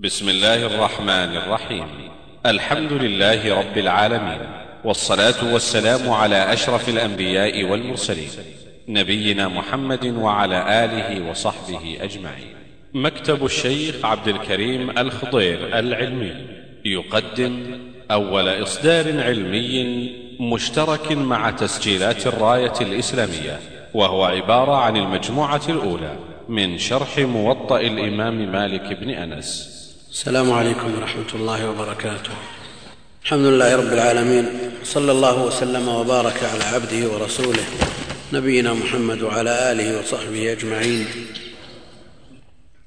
بسم الله الرحمن الرحيم. الحمد لله رب العالمين. والصلاة والسلام على أشرف الأنبياء والمرسلين. نبينا محمد وعلى آله وصحبه أجمعين. مكتب الشيخ عبد الكريم الخضير العلمي. يقدم أول إصدار علمي مشترك مع تسجيلات الراية الإسلامية وهو عبارة عن المجموعة الأولى من شرح موطأ الإمام مالك بن أنس. السلام عليكم ورحمة الله وبركاته. الحمد لله رب العالمين صلى الله وسلم وبارك على عبده ورسوله نبينا محمد وعلى آله وصحبه أجمعين.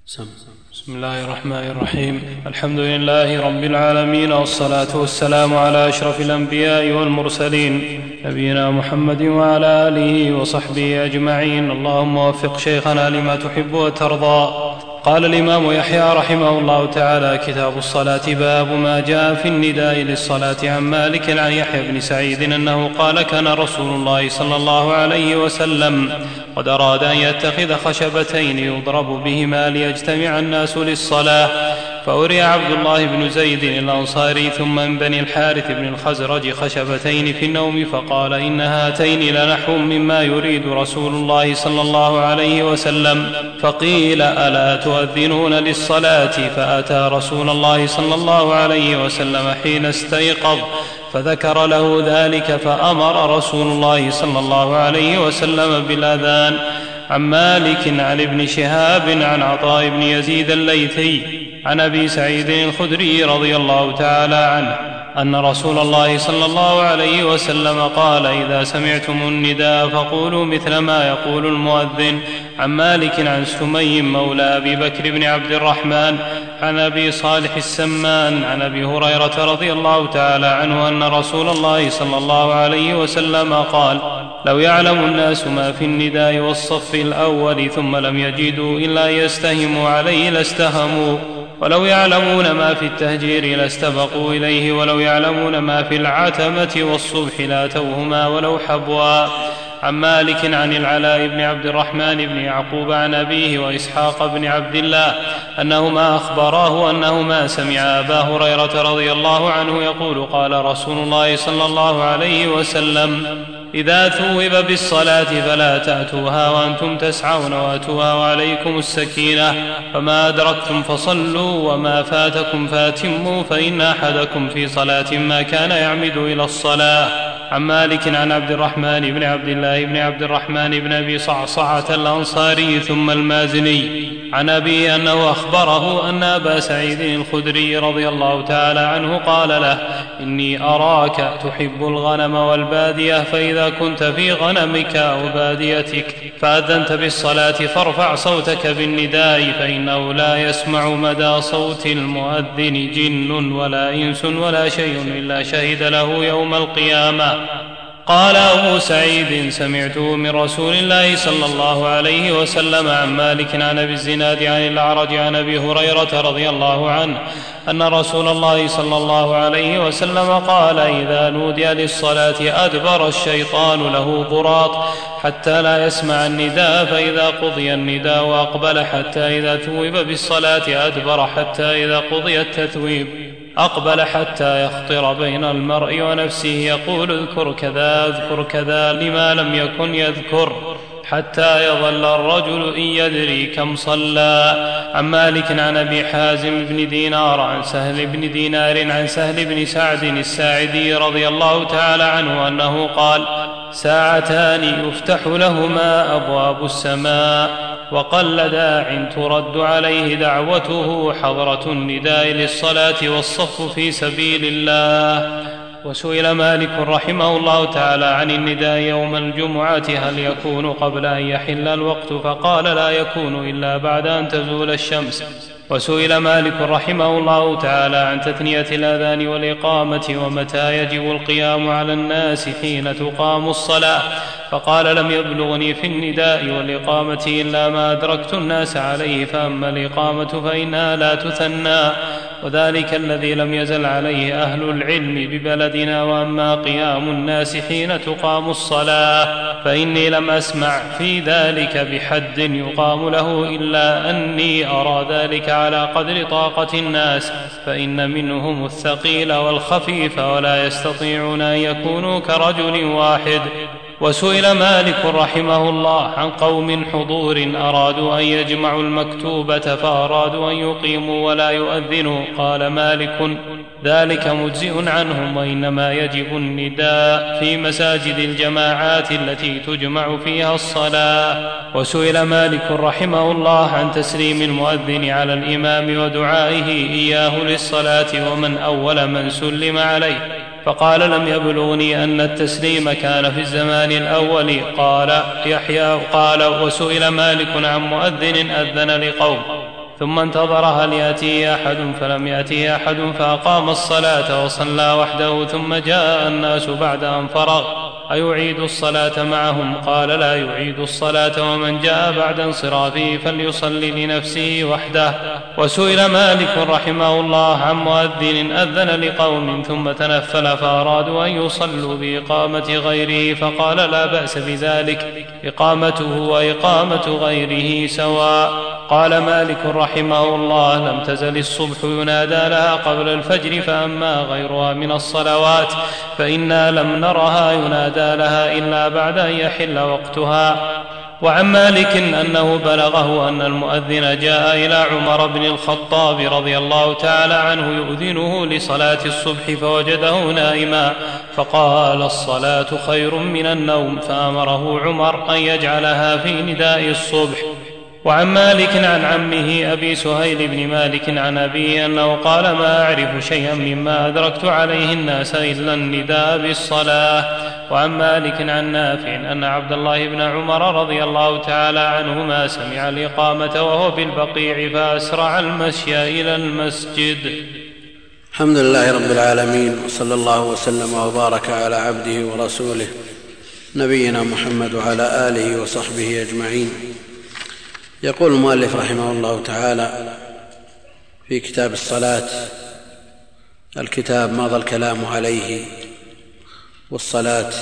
سم. بسم الله الرحمن الرحيم. الحمد لله رب العالمين والصلاة والسلام على أشرف الأنبياء والمرسلين نبينا محمد وعلى آله وصحبه أجمعين. اللهم وفق شيخنا لما تحب وترضى. قال الإمام يحيى رحمه الله تعالى كتاب الصلاة باب ما جاء في النداء للصلاة عن مالك عن يحيى بن سعيد أنه قال كان رسول الله صلى الله عليه وسلم قد أراد أن يتخذ خشبتين يضرب بهما ليجتمع الناس للصلاة. فأري عبد الله بن زيد الأنصاري ثم من بني الحارث بن الخزرج خشبتين في النوم فقال إن هاتين لنحو مما يريد رسول الله صلى الله عليه وسلم. فقيل ألا تؤذنون للصلاة؟ فأتى رسول الله صلى الله عليه وسلم حين استيقظ فذكر له ذلك فأمر رسول الله صلى الله عليه وسلم بالأذان. عن مالك عن ابن شهاب عن عطاء بن يزيد الليثي عن أبي سعيد الخدري رضي الله تعالى عنه. أن رسول الله صلى الله عليه وسلم قال إذا سمعتم النداء فقولوا مثل ما يقول المؤذن. عن مالك عن سمي مولى أبي بكر بن عبد الرحمن عن أبي صالح السمان عن أبي هريرة رضي الله تعالى عنه أن رسول الله صلى الله عليه وسلم قال لو يعلم الناس ما في النداء والصف الأول ثم لم يجدوا إلا يستهموا عليه لاستهموا. ولو يعلمون ما في التهجير لاستبقوا إليه ولو يعلمون ما في العتمة والصبح لاتوهما ولو حبوا. عن مالك عن العلاء بن عبد الرحمن بن يعقوب عن أبيه وإسحاق بن عبد الله أنهما أخبراه أنهما سمع أبا هريرة رضي الله عنه يقول قال رسول الله صلى الله عليه وسلم إذا ثوب بالصلاة فلا تأتوها وأنتم تسعون وأتوها وعليكم السكينة. فما أدركتم فصلوا وما فاتكم فاتموا فإن أحدكم في صلاة ما كان يعمد إلى الصلاة. عن مالك عن عبد الرحمن بن عبد الله بن عبد الرحمن بن أبي صعصعة الأنصاري ثم المازني. عن أبي أنه أخبره أن أبا سعيد الخدري رضي الله تعالى عنه قال له إني أراك تحب الغنم والبادية فإذا كنت في غنمك أو باديتك فأذنت بالصلاة فارفع صوتك بالنداء فإنه لا يسمع مدى صوت المؤذن جن ولا إنس ولا شيء إلا شهد له يوم القيامة. قال أبو سعيد سمعته من رسول الله صلى الله عليه وسلم عن مالك عن أبي الزناد عن الأعرج عن أبي هريرة رضي الله عنه أن رسول الله صلى الله عليه وسلم قال إذا نودي للصلاة أدبر الشيطان له ضراط حتى لا يسمع النداء فإذا قضي النداء وأقبل حتى إذا ثوب بالصلاة أدبر حتى إذا قضي التثويب. أقبل حتى يخطر بين المرء ونفسه يقول اذكر كذا اذكر كذا لما لم يكن يذكر حتى يظل الرجل إن يدري كم صلى. عن مالك عن أبي حازم بن دينار عن سهل بن دينار عن سهل بن سعد الساعدي رضي الله تعالى عنه أنه قال ساعتان يفتح لهما أبواب السماء. وقل داع ترد عليه دعوته حضرة النداء للصلاة والصف في سبيل الله. وسئل مالك رحمه الله تعالى عن النداء يوم الجمعة هل يكون قبل أن يحل الوقت؟ فقال لا يكون إلا بعد أن تزول الشمس. وسئل مالك رحمه الله تعالى عن تثنية الأذان والإقامة ومتى يجب القيام على الناس حين تقام الصلاة. فقال لم يبلغني في النداء والإقامة إلا ما أدركت الناس عليه فأما الإقامة فإنها لا تثنى. وذلك الذي لم يزل عليه أهل العلم ببلدنا وأما قيام الناس حين تقام الصلاة فإني لم أسمع في ذلك بحد يقام له إلا أني أرى ذلك على قدر طاقة الناس فإن منهم الثقيل والخفيف ولا يستطيعون أن يكونوا كرجل واحد وسئل مالك رحمه الله عن قوم حضور أرادوا أن يجمعوا المكتوبه فأرادوا أن يقيموا ولا يؤذنوا. قال مالك ذلك مجزئ عنهم وإنما يجب النداء في مساجد الجماعات التي تجمع فيها الصلاة. وسئل مالك رحمه الله عن تسليم المؤذن على الإمام ودعائه إياه للصلاة ومن أول من سلم عليه. فقال لم يبلغني أن التسليم كان في الزمان الأول. قال يحيى قال وسئل مالك عن مؤذن أذن لقوم. ثم انتظر هل يأتيه أحد؟ فلم يأتيه أحد فأقام الصلاة وصلى وحده ثم جاء الناس بعد أن فرغ. أيعيد الصلاة معهم؟ قال لا يعيد الصلاة ومن جاء بعد انصرافه فليصلي لنفسه وحده. وسئل مالك رحمه الله عن مؤذن أذن لقوم ثم تنفل فأرادوا أن يصلوا بإقامة غيره فقال لا بأس بذلك. إقامته وإقامة غيره سواء. قال مالك رحمه الله لم تزل الصبح ينادى لها قبل الفجر فأما غيرها من الصلوات فإنا لم نرها ينادى لها إلا بعد أن يحل وقتها. وعن مالك أنه بلغه أن المؤذن جاء إلى عمر بن الخطاب رضي الله تعالى عنه يؤذنه لصلاة الصبح فوجده نائما فقال الصلاة خير من النوم فأمره عمر أن يجعلها في نداء الصبح. وعن مالك عن عمه أبي سهيل بن مالك عن ابيه أنه قال ما أعرف شيئا مما أدركت عليه الناس إلا النداء بالصلاة. وعن مالك عن نافع أن عبد الله بن عمر رضي الله تعالى عنهما سمع الإقامة وهو بالبقيع فأسرع المشي إلى المسجد. الحمد لله رب العالمين وصلى الله وسلم وبارك على عبده ورسوله نبينا محمد وعلى آله وصحبه أجمعين. يقول المؤلف رحمه الله تعالى في كتاب الصلاة الكتاب مضى الكلام عليه والصلاة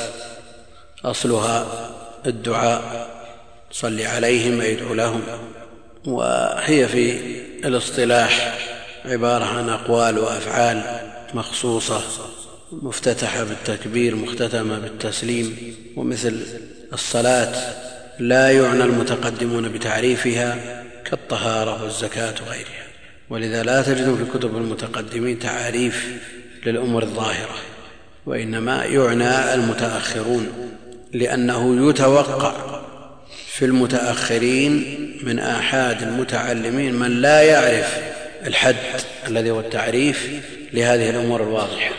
أصلها الدعاء صل عليهم يدعو لهم وهي في الاصطلاح عبارة عن أقوال وأفعال مخصوصة مفتتحة بالتكبير مختتمة بالتسليم ومثل الصلاة لا يعنى المتقدمون بتعريفها كالطهارة والزكاة وغيرها. ولذا لا تجد في كتب المتقدمين تعاريف للأمور الظاهرة وإنما يعنى المتأخرون لأنه يتوقع في المتأخرين من آحاد المتعلمين من لا يعرف الحد الذي هو التعريف لهذه الأمور الواضحة.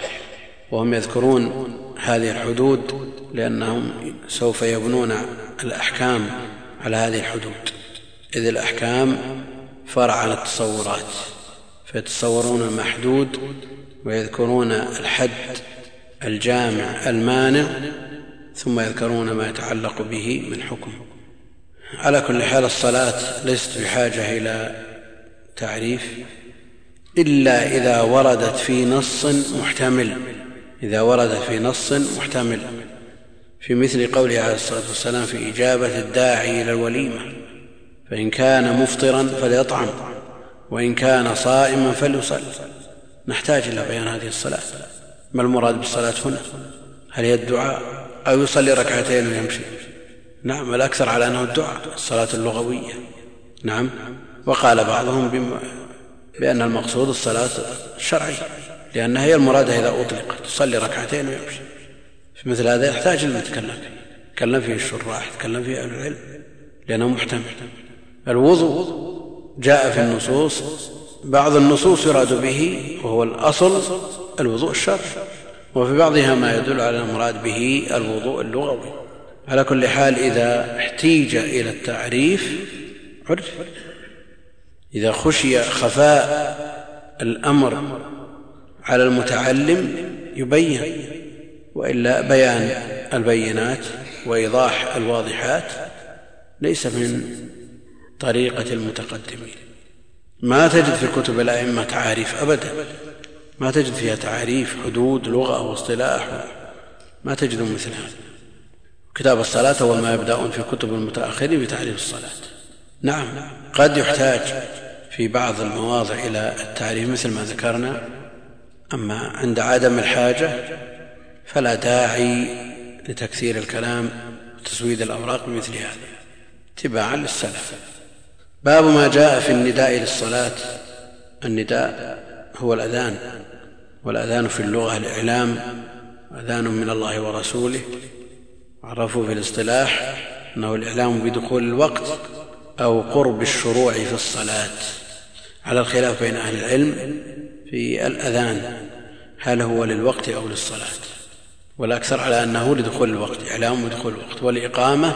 وهم يذكرون هذه الحدود لأنهم سوف يبنون الأحكام على هذه الحدود. إذ الأحكام فرع عن التصورات فيتصورون المحدود ويذكرون الحد الجامع المانع ثم يذكرون ما يتعلق به من حكم. على كل حال الصلاة ليست بحاجة إلى تعريف إلا إذا وردت في نص محتمل. إذا وردت في نص محتمل. في مثل قوله عليه الصلاة والسلام في إجابة الداعي إلى الوليمة فإن كان مفطرا فليطعم وإن كان صائما فليصل نحتاج إلى بيان هذه الصلاة. ما المراد بالصلاة هنا؟ هل هي الدعاء أو يصلي ركعتين ويمشي؟ نعم الاكثر على أنه الدعاء الصلاة اللغوية. نعم وقال بعضهم بأن المقصود الصلاة الشرعيه لأنها هي المراد إذا اطلقت تصلي ركعتين ويمشي. في مثل هذا يحتاج فيه تكلم فيه الشراح تكلم فيه أهل العلم لأنه محتمل. الوضوء جاء في النصوص بعض النصوص يراد به وهو الأصل الوضوء الشرعي وفي بعضها ما يدل على المراد به الوضوء اللغوي. على كل حال إذا احتيج إلى التعريف عرف. إذا خشي خفاء الأمر على المتعلم يبين. وإلا بيان البينات وإيضاح الواضحات ليس من طريقة المتقدمين. ما تجد في كتب الأئمة تعاريف أبدا. ما تجد فيها تعاريف حدود لغة واصطلاح ما تجد مثل هذا كتاب الصلاة أول ما يبدأون في كتب المتأخرين بتعريف الصلاة. نعم قد يحتاج في بعض المواضع إلى التعريف مثل ما ذكرنا. أما عند عدم الحاجة فلا داعي لتكثير الكلام وتسويد الأوراق بمثل هذا. اتباعا للسلف. باب ما جاء في النداء للصلاة. النداء هو الأذان والأذان في اللغة الإعلام أذان من الله ورسوله. عرفوا في الاصطلاح أنه الإعلام بدخول الوقت أو قرب الشروع في الصلاة. على الخلاف بين أهل العلم في الأذان هل هو للوقت أو للصلاة؟ والأكثر على أنه لدخول الوقت إعلام بدخول الوقت والإقامة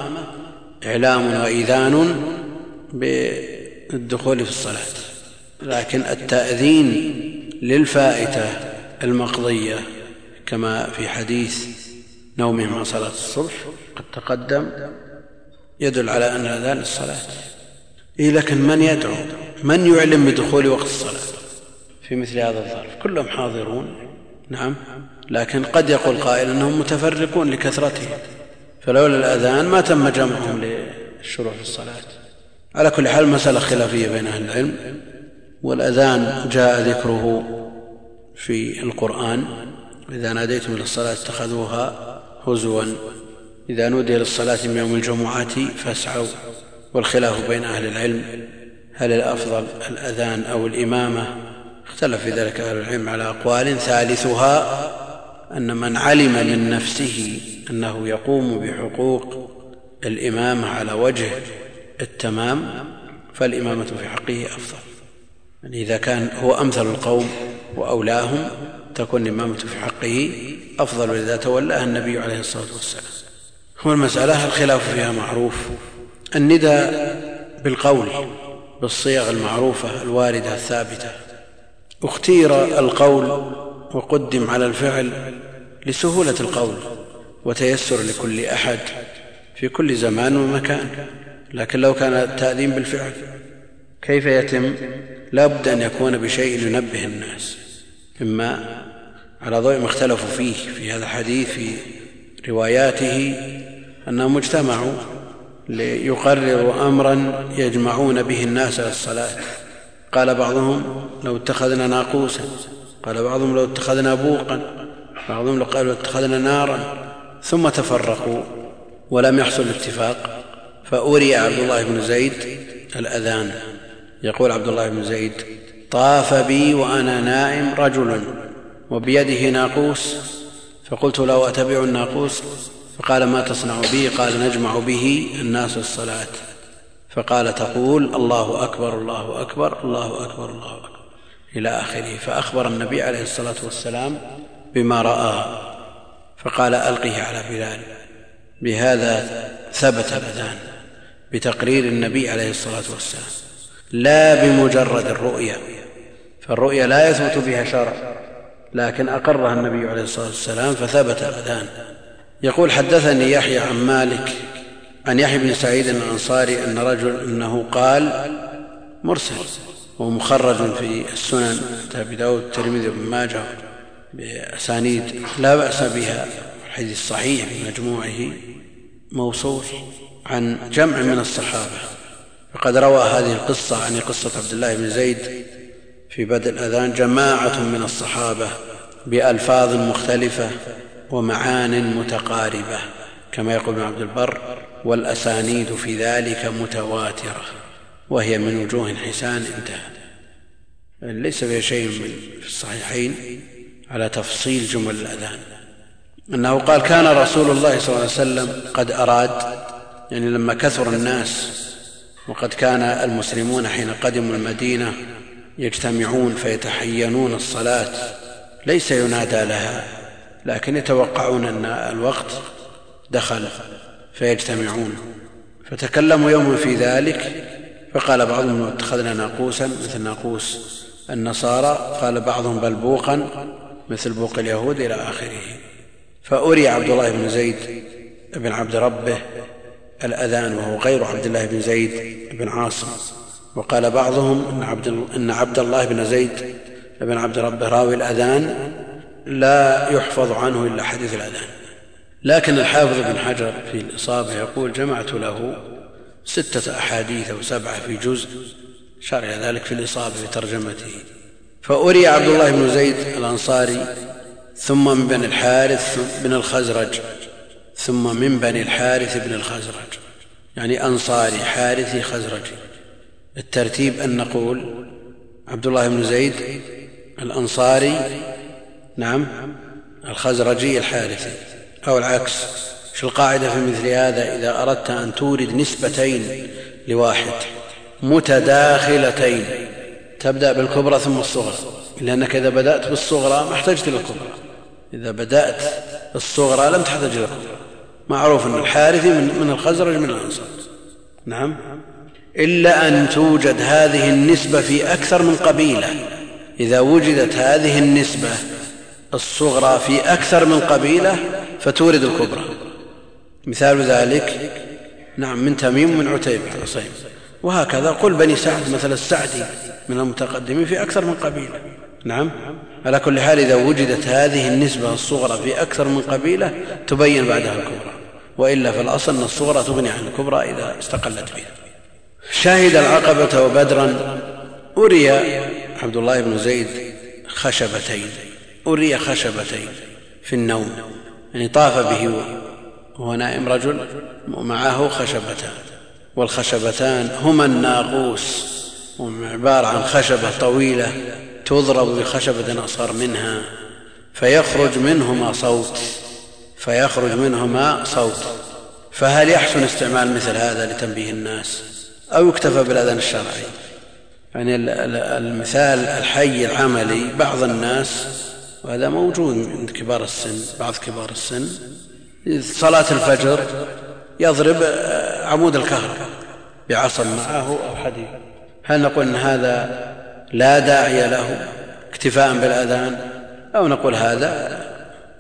إعلام وإذان بالدخول في الصلاة. لكن التأذين للفائتة المقضية كما في حديث نومهم عن صلاة الصبح قد تقدم يدل على أن الأذان للصلاة. إيه لكن من يدعو؟ من يعلم بدخول وقت الصلاة؟ في مثل هذا الظرف. كلهم حاضرون. نعم. لكن قد يقول قائل أنهم متفرقون لكثرتهم. فلولا الأذان ما تم جمعهم للشروع في الصلاة. على كل حال مسألة خلافية بين أهل العلم والأذان جاء ذكره في القرآن. إذا ناديتم إلى الصلاة اتخذوها هزوا. إذا نودي للصلاة من يوم الجمعة فاسعوا. والخلاف بين أهل العلم هل الأفضل الأذان أو الإمامة؟ اختلف في ذلك أهل العلم على أقوال ثالثها. أن من علم من نفسه أنه يقوم بحقوق الإمامة على وجه التمام فالإمامة في حقه أفضل. يعني إذا كان هو أمثل القوم وأولاهم تكون الإمامة في حقه أفضل إذا تولاها النبي عليه الصلاة والسلام. والمسألة الخلاف فيها معروف؟ الندى بالقول بالصيغ المعروفة الواردة الثابتة. اختير القول وقدم على الفعل لسهولة القول وتيسر لكل أحد في كل زمان ومكان لكن لو كان التأذين بالفعل كيف يتم؟ لا بد أن يكون بشيء ينبه الناس. إما على ضوء ما اختلفوا فيه في هذا الحديث في رواياته أنهم اجتمعوا ليقرروا أمرا يجمعون به الناس للصلاة قال بعضهم لو اتخذنا ناقوسا. قال بعضهم لو اتخذنا بوقا بعضهم لو قالوا اتخذنا نارا ثم تفرقوا ولم يحصل اتفاق فأري عبد الله بن زيد الأذان. يقول عبد الله بن زيد طاف بي وأنا نائم رجل وبيده ناقوس فقلت له أتبع الناقوس؟ فقال ما تصنع به قال نجمع به الناس الصلاة. فقال تقول الله أكبر الله أكبر الله أكبر الله أكبر. إلى آخره. فأخبر النبي عليه الصلاة والسلام بما رأى فقال ألقه على بلال بهذا ثبت الأذان بتقرير النبي عليه الصلاة والسلام لا بمجرد الرؤيا فالرؤيا لا يثبت بها شرع لكن أقرها النبي عليه الصلاة والسلام فثبت الأذان. يقول حدثني يحيى عن مالك عن يحيى بن سعيد الأنصاري أن رجل أنه قال مرسل. ومخرج في السنن ابي داود الترمذي وابن ماجه بأسانيد لا بأس بها الحديث صحيح في مجموعه موصول عن جمع من الصحابة. فقد روى هذه القصة عن قصة عبد الله بن زيد في بدء الأذان جماعة من الصحابة بألفاظ مختلفة ومعان متقاربة كما يقول ابن عبد البر والأسانيد في ذلك متواترة. وهي من وجوه حسان انتهى. ليس فيها شيء في الصحيحين على تفصيل جمل الأذان. أنه قال كان رسول الله صلى الله عليه وسلم قد أراد يعني لما كثر الناس وقد كان المسلمون حين قدموا المدينة يجتمعون فيتحينون الصلاة ليس ينادى لها لكن يتوقعون أن الوقت دخل فيجتمعون. فتكلموا يوما في ذلك فقال بعضهم اتخذنا ناقوسا مثل ناقوس النصارى قال بعضهم بل بوقا مثل بوق اليهود إلى آخره. فأري عبد الله بن زيد بن عبد ربه الأذان وهو غير عبد الله بن زيد بن عاصم. وقال بعضهم إن عبد, إن عبد الله بن زيد بن عبد ربه راوي الأذان لا يحفظ عنه إلا حديث الأذان. لكن الحافظ بن حجر في الإصابة يقول جمعت له ستة أحاديث أو سبعة في جزء شرع ذلك في الإصابة في ترجمته فأري عبد الله بن زيد الأنصاري ثم من بني الحارث بن الخزرج ثم من بني الحارث بن الخزرج. يعني أنصاري حارثي خزرجي الترتيب أن نقول عبد الله بن زيد الأنصاري نعم الخزرجي الحارثي أو العكس. شو القاعدة في مثل هذا؟ إذا أردت أن تورد نسبتين لواحد متداخلتين تبدأ بالكبرى ثم الصغرى. لأنك إذا بدأت بالصغرى ما احتجت إلى الكبرى. إذا بدأت بالصغرى لم تحتج إلى الكبرى. معروف أن الحارثي من الخزرج من الأنصار. نعم. إلا أن توجد هذه النسبة في أكثر من قبيلة. إذا وجدت هذه النسبة الصغرى في أكثر من قبيلة فتورد الكبرى. مثال ذلك نعم من تميم ومن عتيبة وهكذا قل بني سعد مثل السعدي من المتقدمين في أكثر من قبيلة. نعم. على كل حال إذا وجدت هذه النسبة الصغرى في أكثر من قبيلة تبين بعدها الكبرى. وإلا في الأصل أن الصغرى تغني عن الكبرى إذا استقلت بها. شهد العقبة وبدرا أري عبد الله بن زيد خشبتين. أري خشبتين في النوم يعني طاف به وهو نائم رجل ومعه خشبتان والخشبتان هما الناقوس وهم عبارة عن خشبة طويلة تضرب بخشبة أصغر منها فيخرج منهما صوت فيخرج منهما صوت. فهل يحسن استعمال مثل هذا لتنبيه الناس؟ أو يكتفى بالأذان الشرعي؟ يعني المثال الحي العملي بعض الناس وهذا موجود عند كبار السن بعض كبار السن صلاة الفجر يضرب عمود الكهرباء بعصا معه أو حديد. هل نقول إن هذا لا داعي له اكتفاء بالأذان؟ أو نقول هذا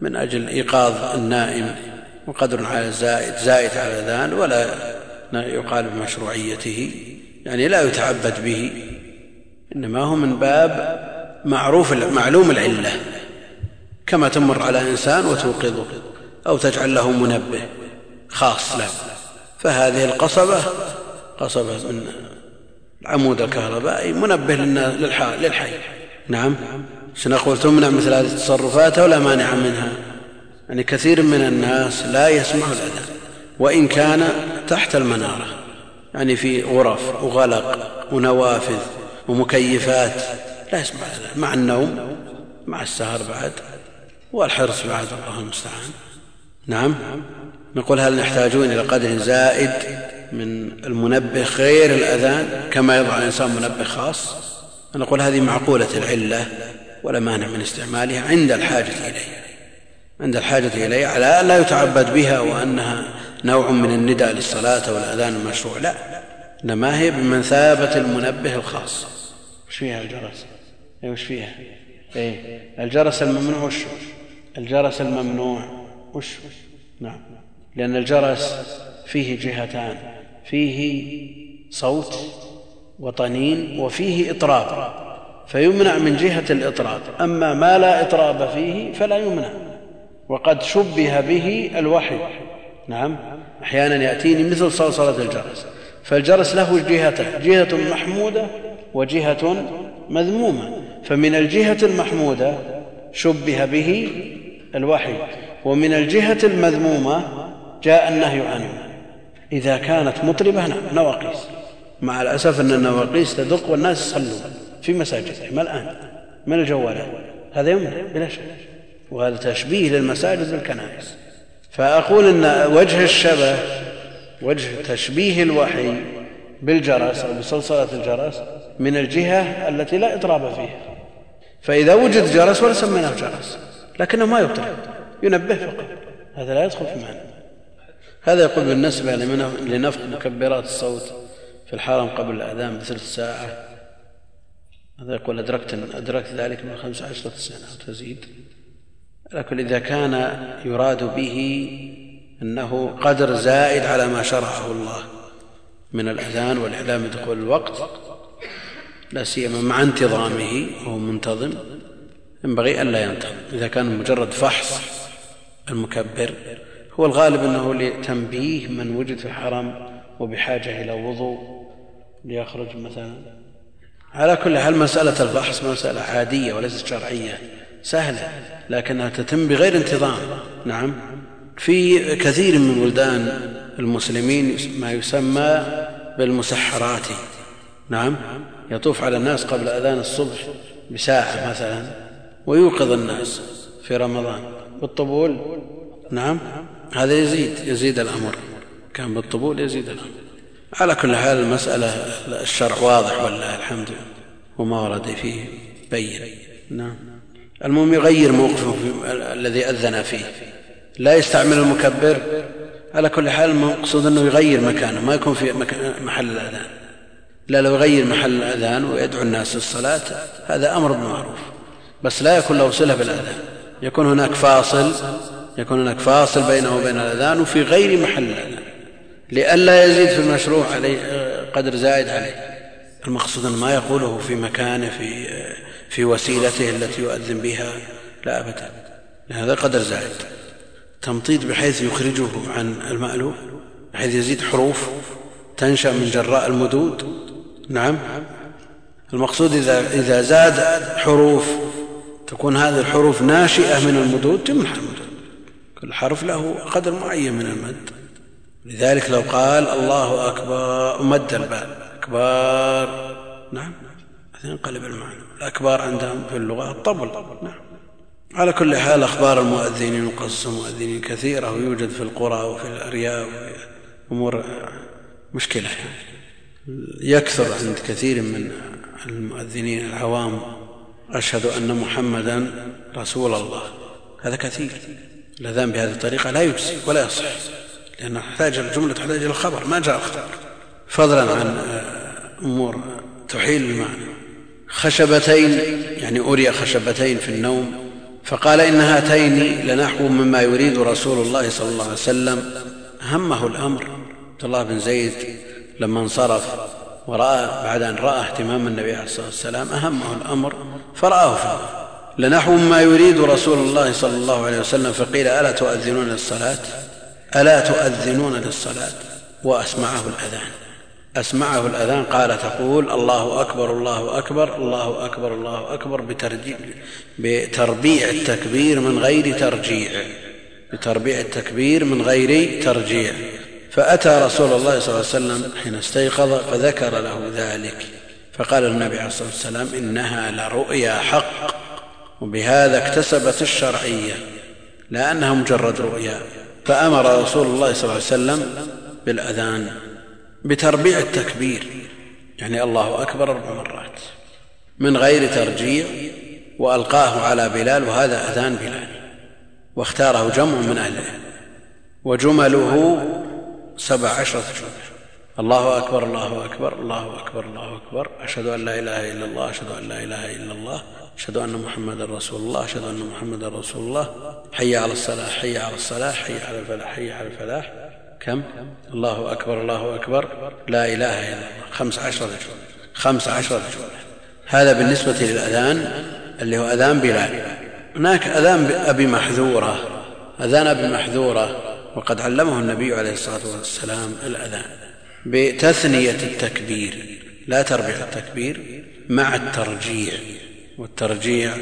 من أجل إيقاظ النائم وقدر على الزائد زائد على الأذان ولا يقال بمشروعيته يعني لا يتعبد به. إنما هو من باب معروف معلوم العلة كما تمر على إنسان وتوقظه. أو تجعل له منبه خاص له. فهذه القصبة قصبة من العمود الكهربائي منبه للحي. نعم. سنقول تمنع مثل هذه التصرفات ولا مانع منها. يعني كثير من الناس لا يسمع الاذان وإن كان تحت المنارة. يعني في غرف وغلق ونوافذ ومكيفات لا يسمع الاذان مع النوم مع السهر بعد والحرص بعد الله المستعان. نعم. نقول هل نحتاجون إلى قدر زائد من المنبه غير الأذان كما يضع الإنسان منبه خاص؟ نقول هذه معقولة العلة ولا مانع من استعمالها عند الحاجة إليه عند الحاجة إليه على أن لا يتعبد بها وأنها نوع من النداء للصلاة والأذان المشروع. لا. إنما هي بمثابة المنبه الخاص. وش فيها الجرس؟ اي وش فيها؟ إيه. الجرس الممنوع وش؟ الجرس الممنوع. وش؟ نعم. لأن الجرس فيه جهتان فيه صوت وطنين وفيه إطراب فيمنع من جهة الإطراب. أما ما لا إطراب فيه فلا يمنع وقد شبه به الوحي. نعم. أحيانا يأتيني مثل صلصلة الجرس فالجرس له جهتان جهة محمودة وجهة مذمومة فمن الجهة المحمودة شبه به الوحي. ومن الجهة المذمومة جاء النهي عنه. إذا كانت مطربة نعم نواقيس. مع الأسف أن النواقيس تدق والناس يصلون في مساجدهم الآن من الجوالات هذا يمنع بلا شك. وهذا تشبيه للمساجد بالكنائس فأقول أن وجه الشبه وجه تشبيه الوحي بالجرس أو بصلصلة الجرس من الجهة التي لا إطراب فيها. فإذا وجد جرس ولا سميناه جرس لكنه ما يطرب ينبه فقط. هذا لا يدخل في معنى هذا يقول بالنسبة لنفخ مكبرات الصوت في الحرم قبل الأذان بثلث ساعة. هذا يقول أدركت, أدركت ذلك من خمس عشرة سنة. أو تزيد. لكن إذا كان يراد به أنه قدر زائد على ما شرعه الله من الأذان والإعلام بدخول الوقت لا سيما مع انتظامه وهو منتظم ينبغي ألا ينتظم. إذا كان مجرد فحص المكبر هو الغالب أنه لتنبيه من وجد في الحرم وبحاجة إلى وضوء ليخرج مثلا. على كل حال مسألة الفحص مسألة عادية وليست شرعية سهلة لكنها تتم بغير انتظام. نعم. في كثير من بلدان المسلمين ما يسمى بالمسحرات. نعم. يطوف على الناس قبل أذان الصبح بساعة مثلا ويوقظ الناس في رمضان. بالطبول؟ نعم هذا يزيد يزيد الأمر. كان بالطبول يزيد الأمر. على كل حال المسألة الشرع واضح والله الحمد وما ورد فيه بين. نعم. المهم يغير موقفه الذي أذن فيه. لا يستعمل المكبر. على كل حال المقصود أنه يغير مكانه. ما يكون في محل الأذان. لا لو يغير محل الأذان ويدعو الناس للصلاة هذا أمر بالمعروف بس لا يكون له صلة بالأذان. يكون هناك فاصل يكون هناك فاصل بينه وبين الأذان وفي غير محل الأذان لئلا يزيد في المشروع عليه قدر زائد عليه. المقصود ما يقوله في مكانه في في وسيلته التي يؤذن بها لا أبدا هذا قدر زائد. تمطيط بحيث يخرجه عن المألوف بحيث يزيد حروف تنشأ من جراء المدود. نعم. المقصود إذا, إذا زاد حروف تكون هذه الحروف ناشئة من المدود تمنح المدود. كل حرف له قدر معين من المد. لذلك لو قال الله أكبر مد الباء. أكبر. نعم. ينقلب المعنى. الأكبار عندهم في اللغة الطبل. نعم. على كل حال أخبار المؤذنين وقصص المؤذنين كثيرة ويوجد في القرى وفي الأرياف أمور مشكلة. يكثر عند كثير من المؤذنين العوام. أشهد أن محمدا رسول الله. هذا كثير. الأذان بهذه الطريقة لا يجزي ولا يصح لأنه تحتاج الجملة تحتاج إلى الخبر ما جاء الخبر. فضلا عن أمور تحيل المعنى. خشبتين يعني أري خشبتين في النوم فقال إن هاتين لنحو مما يريد رسول الله صلى الله عليه وسلم. همه الأمر. عبد الله بن زيد لما انصرف ورأى بعد أن رأى اهتمام النبي عليه الصلاة والسلام أهمه الأمر فرآه في لنحو ما يريد رسول الله صلى الله عليه وسلم فقيل ألا تؤذنون للصلاة؟ ألا تؤذنون للصلاة؟ وأسمعه الأذان. أسمعه الأذان قال تقول الله أكبر الله أكبر الله أكبر الله أكبر بترجيع بتربيع التكبير من غير ترجيع. بتربيع التكبير من غير ترجيع. فأتى رسول الله صلى الله عليه وسلم حين استيقظ فذكر له ذلك. فقال النبي عليه الصلاة والسلام إنها لرؤيا حق وبهذا اكتسبت الشرعية لا أنها مجرد رؤيا. فأمر رسول الله صلى الله عليه وسلم بالأذان بتربيع التكبير يعني الله أكبر أربع مرات من غير ترجيع وألقاه على بلال وهذا أذان بلال واختاره جمع من أهله وجمله سبع عشرة جملة الله أكبر الله أكبر الله أكبر الله أكبر. أشهد أن لا إله إلا الله أشهد أن لا إله إلا الله أشهد أن محمدا رسول الله أشهد أن محمدا رسول الله. حي على الصلاة حي على الصلاة حي على الفلاح حي على الفلاح. كم؟ الله أكبر الله أكبر. لا إله إلا الله. خمس عشرة جملة خمس عشرة جملة هذا بالنسبة للأذان اللي هو أذان بلال. هناك أذان أبي محذورة. أذان أبي محذورة. وقد علمه النبي عليه الصلاة والسلام الأذان. بتثنية التكبير. لا تربيع التكبير مع الترجيع. والترجيع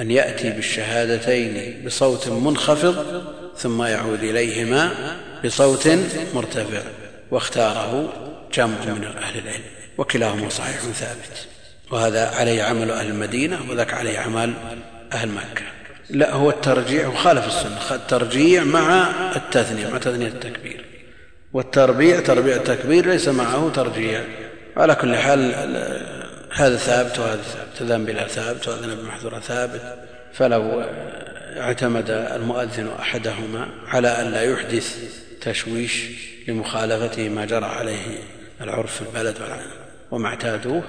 أن يأتي بالشهادتين بصوت منخفض ثم يعود إليهما بصوت مرتفع. واختاره جمع من أهل العلم وكلاهما صحيح ثابت. وهذا عليه عمل أهل المدينة وذاك عليه عمل أهل مكة. لا هو الترجيع وخالف السنة. الترجيع مع التثنية مع تثنية التكبير. والتربيع تربيع التكبير ليس معه ترجيع. على كل حال هذا ثابت وهذا ثابت. اذان بلا ثابت واذن بمحذورة ثابت. فلو اعتمد المؤذن أحدهما على أن لا يحدث تشويش لمخالفته ما جرى عليه العرف في البلد وما اعتادوه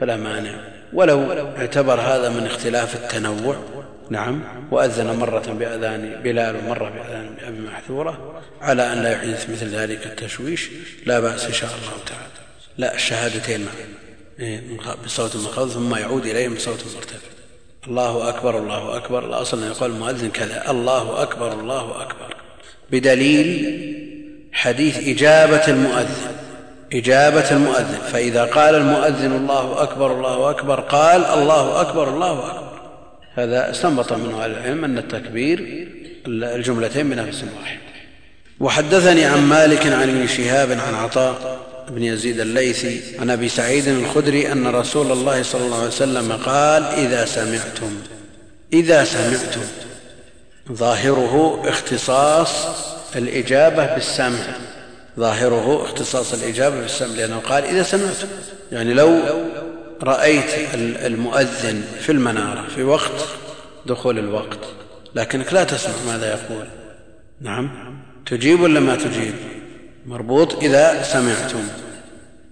فلا مانع. ولو اعتبر هذا من اختلاف التنوع نعم وأذن مرة بأذان بلال ومرة بأذان أبي محذورة على أن لا يحدث مثل ذلك التشويش لا بأس إن شاء الله تعالى. لا الشهادتين معا إيه، بصوت مخفض ثم يعود إليهم بصوت مرتفع. الله أكبر الله أكبر. الأصل أن يقول المؤذن كذا. الله أكبر الله أكبر. بدليل حديث إجابة المؤذن. إجابة المؤذن. فإذا قال المؤذن الله أكبر الله أكبر قال الله أكبر الله أكبر. هذا استنبط منه أهل العلم أن التكبير الجملتين بنفس واحد. وحدثني عن مالك عن ابن شهاب عن عطاء بن يزيد الليثي عن أبي سعيد الخدري أن رسول الله صلى الله عليه وسلم قال إذا سمعتم إذا سمعتم. ظاهره اختصاص الإجابة بالسمع. ظاهره اختصاص الإجابة بالسمع لأنه قال إذا سمعتم. يعني لو رأيت المؤذن في المنارة في وقت دخول الوقت لكنك لا تسمع ماذا يقول. نعم. تجيب ولا ما تجيب؟ مربوط إذا سمعتم.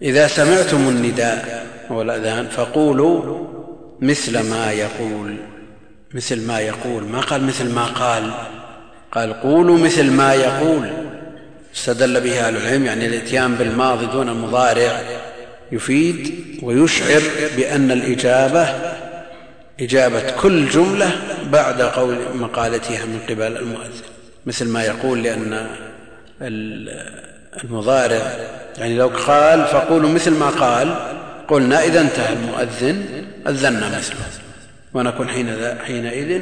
إذا سمعتم النداء والأذان فقولوا مثل ما يقول. مثل ما يقول. ما قال مثل ما قال؟ قال قولوا مثل ما يقول. استدل به أهل العلم يعني الإتيان بالماضي دون المضارع. يفيد ويشعر بأن الإجابة إجابة كل جملة بعد قول مقالتها من قبل المؤذن. مثل ما يقول لأن المضارع يعني لو قال فقولوا مثل ما قال قلنا إذا انتهى المؤذن أذنا مثله. ونكون حينئذ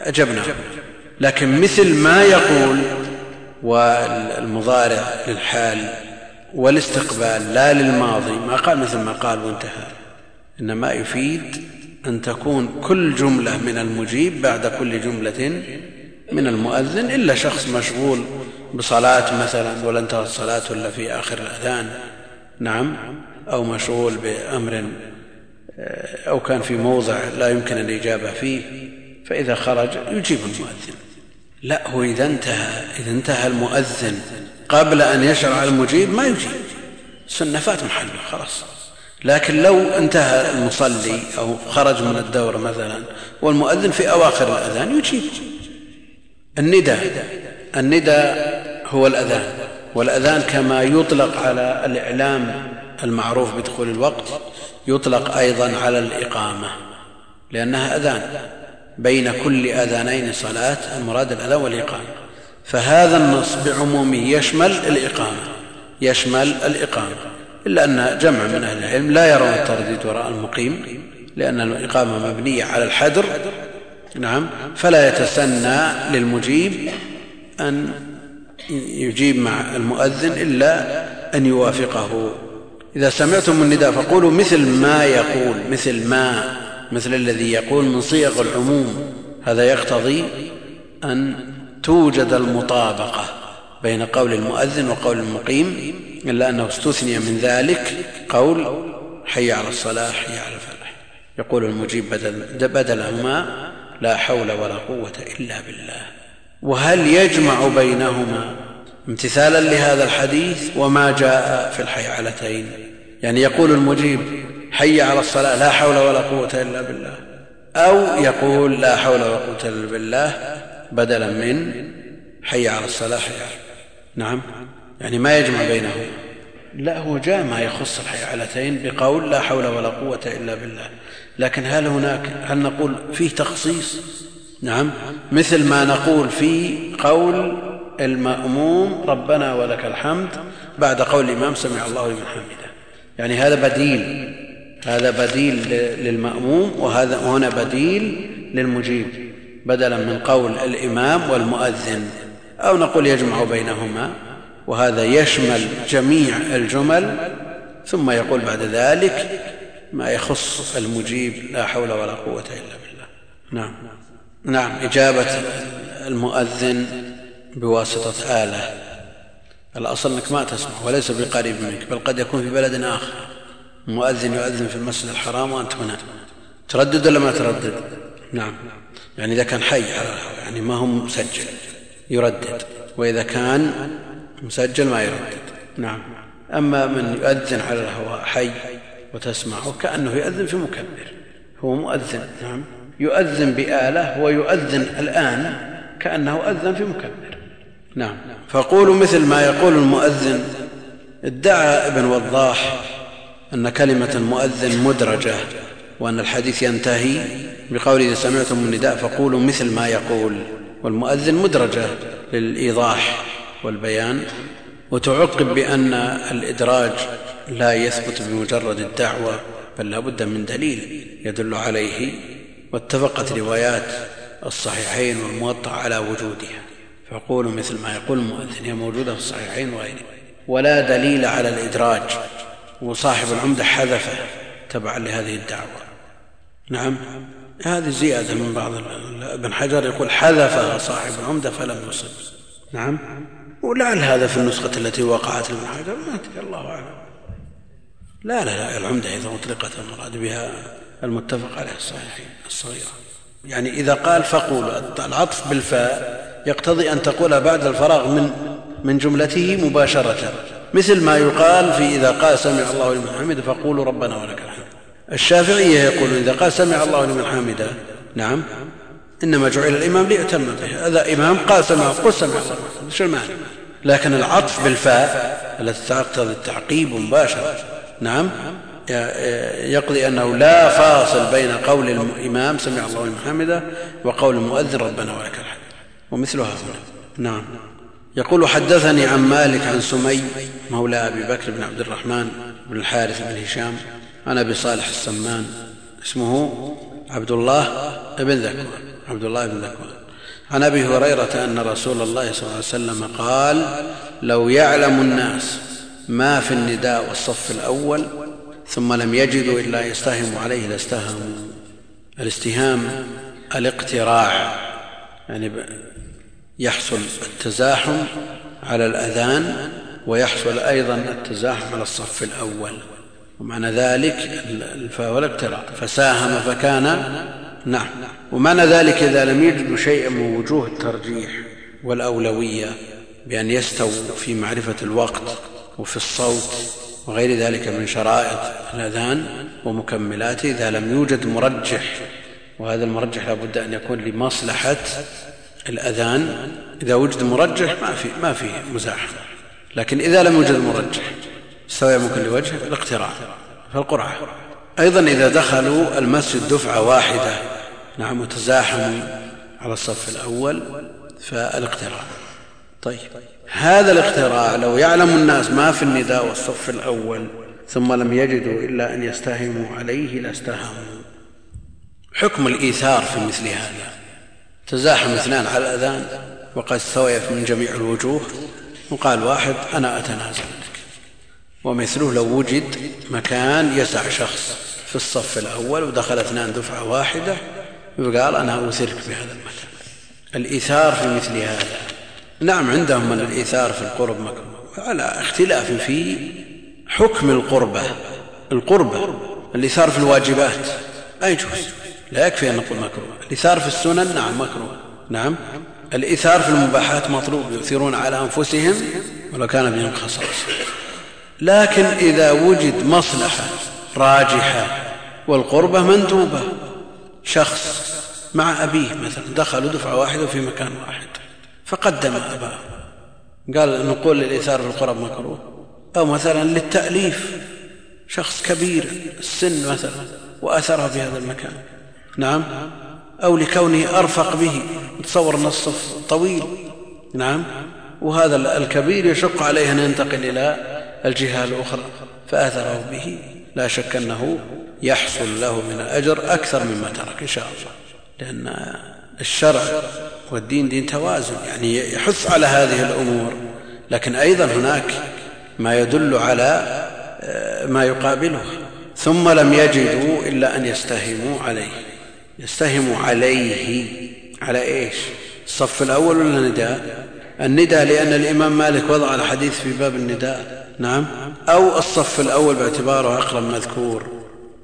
أجبنا لكن مثل ما يقول والمضارع للحال والاستقبال لا للماضي ما قال مثل ما قال وانتهى. إنما يفيد أن تكون كل جملة من المجيب بعد كل جملة من المؤذن إلا شخص مشغول بصلاة مثلا ولا انتهت الصلاة إلا في آخر الأذان نعم أو مشغول بأمر آه، أو كان في موضع لا يمكن الإجابة فيه فإذا خرج يجيب المؤذن. لا هو إذا انتهى إذا انتهى المؤذن قبل أن يشرع المجيب ما يجيب. سنة فات محله خلاص. لكن لو انتهى المصلي أو خرج من الدورة مثلا والمؤذن في أواخر الأذان يجيب. النداء النداء هو الأذان. والأذان كما يطلق على الإعلام المعروف بدخول الوقت يطلق أيضا على الإقامة لأنها أذان. بين كل أذانين صلاة المراد الأذان والإقامة. فهذا النص بعمومه يشمل الإقامة يشمل الإقامة إلا أن جمع من أهل العلم لا يرون الترديد وراء المقيم لأن الإقامة مبنية على الحدر نعم فلا يتسنى للمجيب أن يجيب مع المؤذن إلا أن يوافقه. إذا سمعتم النداء فقولوا مثل ما يقول مثل ما مثل الذي يقول من صيغ العموم. هذا يقتضي أن توجد المطابقة بين قول المؤذن وقول المقيم إلا أنه استثني من ذلك قول حي على الصلاة حي على الفلاح. يقول المجيب بدل بدلهما لا حول ولا قوة إلا بالله. وهل يجمع بينهما امتثالا لهذا الحديث؟ وما جاء في الحيعلتين. يعني يقول المجيب حي على الصلاة لا حول ولا قوة إلا بالله. أو يقول لا حول ولا قوة إلا بالله. بدلا من حي على الصلاة. حي نعم. يعني ما يجمع بينهما لا هو جاء ما يخص الحيعلتين بقول لا حول ولا قوة إلا بالله. لكن هل هناك هل نقول فيه تخصيص؟ نعم. مثل ما نقول في قول المأموم ربنا ولك الحمد بعد قول الإمام سمع الله لمن حمده. يعني هذا بديل هذا بديل للمأموم وهذا هنا بديل للمجيب. بدلا من قول الإمام والمؤذن أو نقول يجمع بينهما وهذا يشمل جميع الجمل ثم يقول بعد ذلك ما يخص المجيب لا حول ولا قوة إلا بالله. نعم. نعم. إجابة المؤذن بواسطة آلة. الأصل أنك ما تسمع وليس بقريب منك بل قد يكون في بلد آخر. مؤذن يؤذن في المسجد الحرام وأنت هنا. تردد ولا ما تردد؟ نعم. يعني إذا كان حي على يعني ما هو مسجل يردد. وإذا كان مسجل ما يردد. نعم. أما من يؤذن على الهواء حي وتسمعه كأنه يؤذن في مكبر. هو مؤذن. نعم. يؤذن بآلة ويؤذن الآن كأنه أذن في مكبر. نعم. فقولوا مثل ما يقول المؤذن. ادعى ابن وضاح أن كلمة المؤذن مدرجة. وأن الحديث ينتهي بقول إذا سمعتم النداء فقولوا مثل ما يقول والمؤذن مدرجة للإيضاح والبيان وتعقب بأن الإدراج لا يثبت بمجرد الدعوة بل لا بد من دليل يدل عليه واتفقت روايات الصحيحين والموطأ على وجودها. فقولوا مثل ما يقول المؤذن هي موجودة في الصحيحين وغيره. ولا دليل على الإدراج وصاحب العمدة حذفه تبعا لهذه الدعوة. نعم. هذه زيادة من بعض ابن حجر يقول حذفها صاحب العمدة فلم يصب. نعم. ولعل هذا في النسخة التي وقعت لابن حجر ما أدري الله أعلم. لا لا لا العمدة إذا أطلقت المراد بها المتفق عليه الصحيحين الصغيرة. يعني إذا قال فقول العطف بالفاء يقتضي أن تقولها بعد الفراغ من من جملته مباشرة. مثل ما يقال في إذا قال سمع الله لمن حمده فقولوا ربنا ولك الحمد. الشافعية يقول إذا قال سمع الله لمن حمده نعم إنما جعل الإمام ليؤتم به هذا إمام قال سمع قل سمع شو المعنى؟ لكن العطف بالفاء التي تقتضي التعقيب مباشرة نعم يقضي أنه لا فاصل بين قول الإمام سمع الله لمن حمده وقول المؤذن ربنا ولك الحمد ومثلها هنا نعم يقول حدثني عن مالك عن سمي مولى أبي بكر بن عبد الرحمن بن الحارث بن هشام عن أبي صالح السمان. اسمه عبد الله بن ذكوان عبد الله بن ذكوان عن أبي هريرة أن رسول الله صلى الله عليه وسلم قال لو يعلم الناس ما في النداء والصف الأول ثم لم يجدوا إلا يستهموا عليه لاستهموا. الاستهام الاقتراع يعني يحصل التزاحم على الأذان ويحصل أيضا التزاحم على الصف الأول. ومعنى ذلك الفاء والاقتراء فساهم فكان نعم. ومعنى ذلك إذا لم يجدوا شيئا من وجوه الترجيح والأولوية بأن يستووا في معرفة الوقت وفي الصوت وغير ذلك من شرائط الأذان ومكملاته إذا لم يوجد مرجح وهذا المرجح لا بد أن يكون لمصلحة الأذان. إذا وجد مرجح ما في ما في مزاحمة لكن إذا لم يوجد مرجح استوى ممكن لوجه الاقتراع فالقرعة. أيضا إذا دخلوا المسجد دفعة واحدة نعم وتزاحموا على الصف الأول فالاقتراع. طيب هذا الاقتراع لو يعلم الناس ما في النداء والصف الأول ثم لم يجدوا إلا أن يستهموا عليه لاستهموا حكم الإيثار في مثل هذا. تزاحم اثنان على الأذان وقد استويا من جميع الوجوه وقال واحد أنا أتنازل. ومثله لو وجد مكان يسع شخص في الصف الأول ودخل اثنان دفعة واحدة وقال أنا أوثرك بهذا المكان. الإيثار في مثل هذا. نعم عندهم من الإيثار في القرب مكروه على اختلاف في حكم القربة. القربة الإيثار في الواجبات. لا يجوز. لا يكفي أن نقول مكروه. الإثار في السنن نعم مكروه. نعم. الإثار في المباحات مطلوب. يؤثرون على أنفسهم ولو كان بهم خصاص لكن إذا وجد مصلحة راجحة والقربة مندوبة شخص مع أبيه مثلا دخلوا دفعة واحدة في مكان واحد فقدم أباه. قال نقول للإثار في القرب مكروه. أو مثلا للتأليف شخص كبير السن مثلا وأثره في هذا المكان. نعم. أو لكونه أرفق به تصور أن الصف طويل. نعم. وهذا الكبير يشق عليه أن ينتقل إلى الجهة الأخرى فآثره به. لا شك أنه يحصل له من الأجر أكثر مما ترك إن شاء الله. لأن الشرع والدين دين توازن يعني يحث على هذه الأمور. لكن أيضا هناك ما يدل على آه، ما يقابله. ثم لم يجدوا إلا أن يستهموا عليه. يستهم عليه. على إيش؟ الصف الأول ولا النداء؟ النداء لأن الإمام مالك وضع الحديث في باب النداء. نعم. أو الصف الأول باعتباره أقرب مذكور.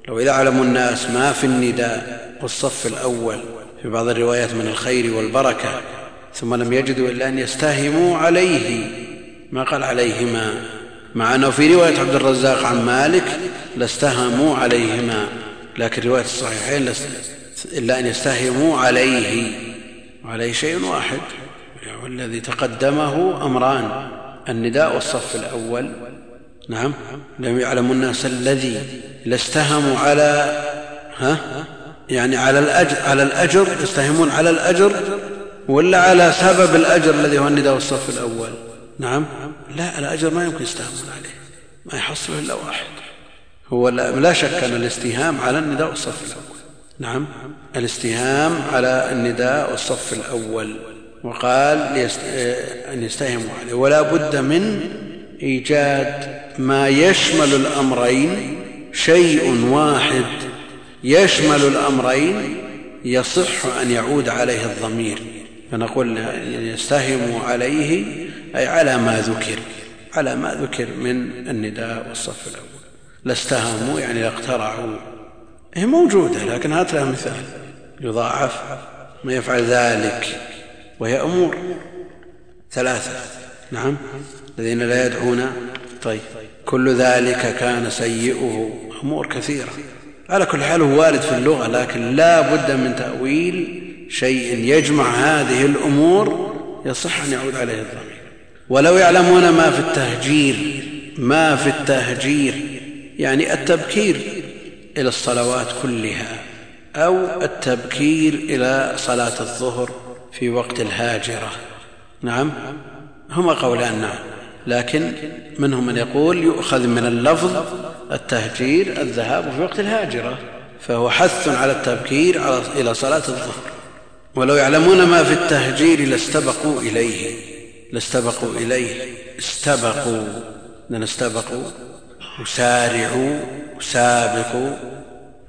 لو علموا الناس ما في النداء والصف الأول في بعض الروايات من الخير والبركة ثم لم يجدوا إلا أن يستهموا عليه ما قال عليهما. مع أنه في رواية عبد الرزاق عن مالك لاستهموا عليهما لكن رواية الصحيحين إلا أن يستهموا عليه. وعليه شيء واحد. والذي تقدمه أمران النداء والصف الأول. نعم لم يعلم الناس الذي لاستهموا على ها؟ يعني على الأجر, على الأجر يستهمون على الأجر ولا على سبب الأجر الذي هو النداء والصف الأول؟ نعم. لا الأجر ما يمكن يستهمون عليه ما يحصل إلا واحد. هو لا شك أن الاستهام على النداء والصف الأول. نعم. الاستهام على النداء والصف الأول. وقال أن يستهموا عليه. ولا بد من إيجاد ما يشمل الأمرين شيء واحد. يشمل الأمرين يصح أن يعود عليه الضمير. فنقول يستهموا عليه أي على ما ذكر على ما ذكر من النداء والصف الأول. لاستهموا يعني لاقترعوا هي موجودة لكن هات لها مثال. يضاعف ما يفعل ذلك. وهي أمور ثلاثة. نعم. الذين لا يدعون. طيب. كل ذلك كان سيئه. أمور كثيرة. على كل حال هو وارد في اللغة لكن لا بد من تأويل شيء يجمع هذه الأمور يصح أن يعود عليه الضمير. ولو يعلمون ما في التهجير ما في التهجير يعني التبكير إلى الصلوات كلها أو التبكير إلى صلاة الظهر في وقت الهاجرة. نعم. هما قولان نعم. لكن منهم من يقول يؤخذ من اللفظ التهجير الذهاب في وقت الهاجرة. فهو حث على التبكير إلى صلاة الظهر. ولو يعلمون ما في التهجير لاستبقوا إليه. لاستبقوا إليه. استبقوا. لأن استبقوا. وسارعوا. وسابقوا.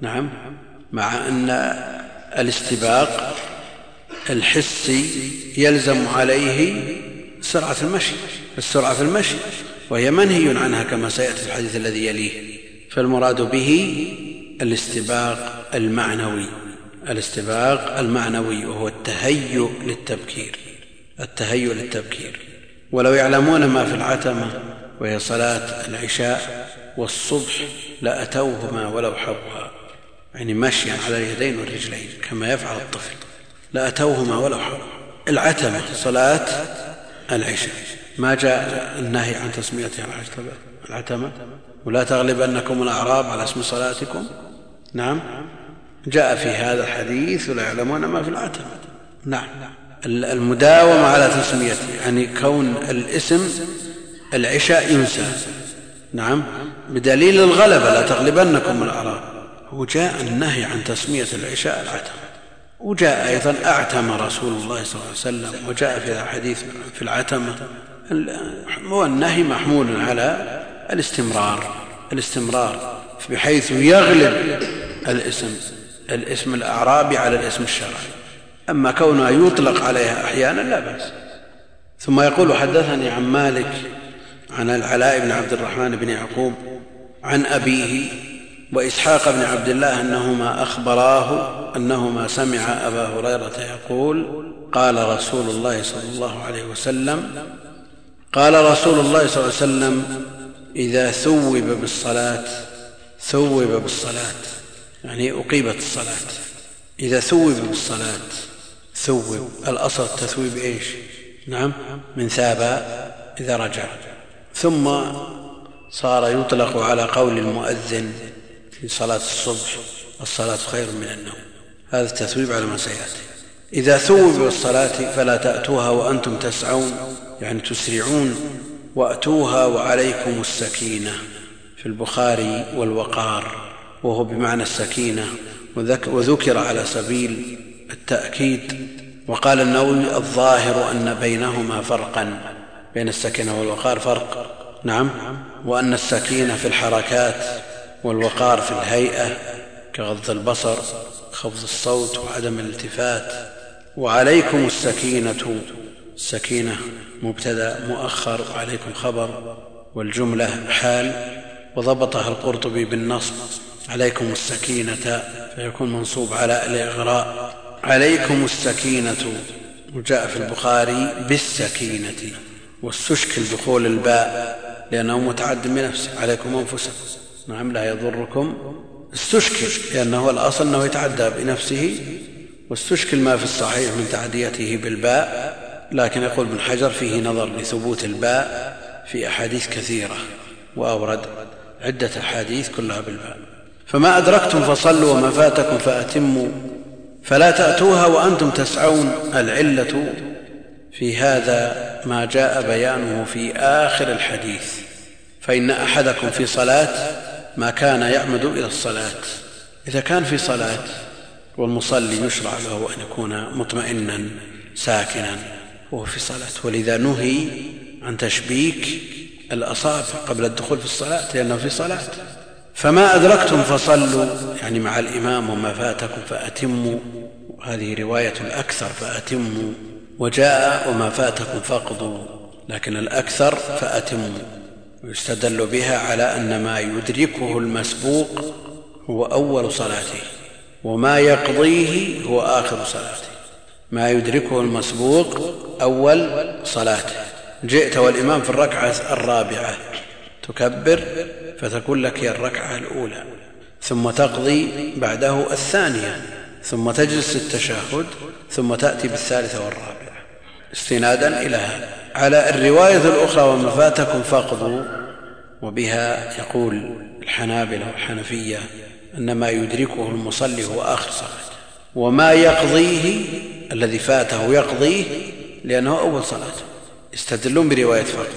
نعم. مع أن الاستباق الحسي يلزم عليه سرعة المشي السرعة في المشي وهي منهي عنها كما سيأتي في الحديث الذي يليه. فالمراد به الاستباق المعنوي الاستباق المعنوي وهو التهيؤ للتبكير التهيؤ للتبكير. ولو يعلمون ما في العتمة وهي صلاة العشاء والصبح لأتوهما ولو حبوا يعني مشيا على اليدين والرجلين كما يفعل الطفل. لأتوهما ولو العتمة صلاة العشاء. ما جاء النهي عن تسميتها العتمة. ولا تغلبنكم الأعراب على اسم صلاتكم. نعم. جاء في هذا الحديث ولا يعلمون ما في العتمة. نعم. المداومة على تسميته يعني كون الاسم العشاء ينسى. نعم. بدليل الغلبة لا تغلبنكم الأعراب. وجاء النهي عن تسمية العشاء العتمة. وجاء أيضا أعتم رسول الله صلى الله عليه وسلم وجاء في حديث في العتمة. والنهي محمول على الاستمرار الاستمرار بحيث يغلب الاسم الاسم الأعرابي على الاسم الشرعي. أما كونها يطلق عليها أحيانا لا بأس. ثم يقول حدثني عن مالك عن العلاء بن عبد الرحمن بن يعقوب عن أبيه وإسحاق بن عبد الله أنهما أخبراه أنهما سمع أبا هريرة يقول قال رسول الله صلى الله عليه وسلم قال رسول الله صلى الله عليه وسلم إذا ثوب بالصلاة ثوب بالصلاة يعني أقيمت الصلاة. إذا ثوب بالصلاة ثوب. الأصل التثويب إيش؟ نعم من ثاب إذا رجع. ثم صار يطلق على قول المؤذن في صلاة الصبح الصلاة خير من النوم. هذا التثويب على ما سيأتي. إذا ثوب بالصلاة فلا تأتوها وأنتم تسعون يعني تسرعون. وأتوها وعليكم السكينة في البخاري والوقار وهو بمعنى السكينة. وذكر على سبيل التأكيد وقال النووي الظاهر أن بينهما فرقا. بين السكينة والوقار فرق. نعم. وأن السكينة في الحركات والوقار في الهيئة كغض البصر خفض الصوت وعدم الالتفات. وعليكم السكينة السكينة مبتدأ مؤخر وعليكم خبر والجملة حال. وضبطها القرطبي بالنصب. عليكم السكينة فيكون منصوب على الإغراء. عليكم السكينة وجاء في البخاري بالسكينة. واستشكل دخول الباء لأنه متعد بنفسه. عليكم أنفسكم. نعم لا يضركم. استشكل لأنه الأصل أنه يتعدى بنفسه واستشكل ما في الصحيح من تعديته بالباء لكن يقول ابن حجر فيه نظر لثبوت الباء في أحاديث كثيرة وأورد عدة أحاديث كلها بالباب فما أدركتم فصلوا وما فاتكم فأتموا فلا تأتوها وأنتم تسعون. العلة في هذا ما جاء بيانه في آخر الحديث فإن أحدكم في صلاة ما كان يعمد إلى الصلاة. إذا كان في صلاة والمصلي يشرع له أن يكون مطمئنا ساكنا وهو في صلاة. ولذا نهي عن تشبيك الأصابع قبل الدخول في الصلاة لأنه في صلاة. فما أدركتم فصلوا يعني مع الإمام وما فاتكم فأتموا. هذه رواية الأكثر فأتموا وجاء وما فاتكم فاقضوا لكن الأكثر فأتموا. ويستدل بها على أن ما يدركه المسبوق هو أول صلاته وما يقضيه هو آخر صلاته. ما يدركه المسبوق أول صلاته. جئت والإمام في الركعة الرابعة تكبر فتكون لك هي الركعة الأولى ثم تقضي بعده الثانية ثم تجلس التشهد ثم تأتي بالثالثة والرابعة. استنادا إلى هذا. على الرواية الأخرى وما فاتكم فاقضوا وبها يقول الحنابلة والحنفية أن ما يدركه المصلي هو آخر صلاته وما يقضيه الذي فاته يقضيه لأنه أول صلاته يستدلون برواية فقط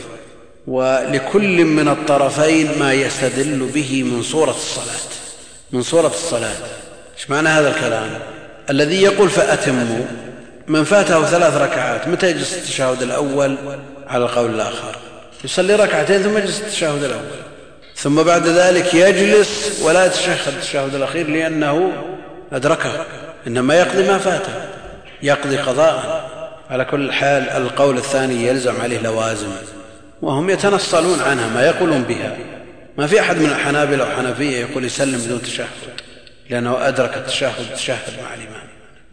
ولكل من الطرفين ما يستدل به من صورة الصلاة من صورة الصلاة. إيش معنى هذا الكلام؟ الذي يقول فأتموا من فاته ثلاث ركعات متى يجلس التشهد الأول؟ على القول الآخر. يصلي ركعتين ثم يجلس التشهد الأول. ثم بعد ذلك يجلس ولا يتشهد التشهد الأخير لأنه أدركه. إنما يقضي ما فاته. يقضي قضاء على كل حال القول الثاني يلزم عليه لوازم. وهم يتنصلون عنها ما يقولون بها. ما في أحد من الحنابلة والحنفية يقول يسلم بدون تشهد لأنه أدرك التشهد تشهد مع الإمام.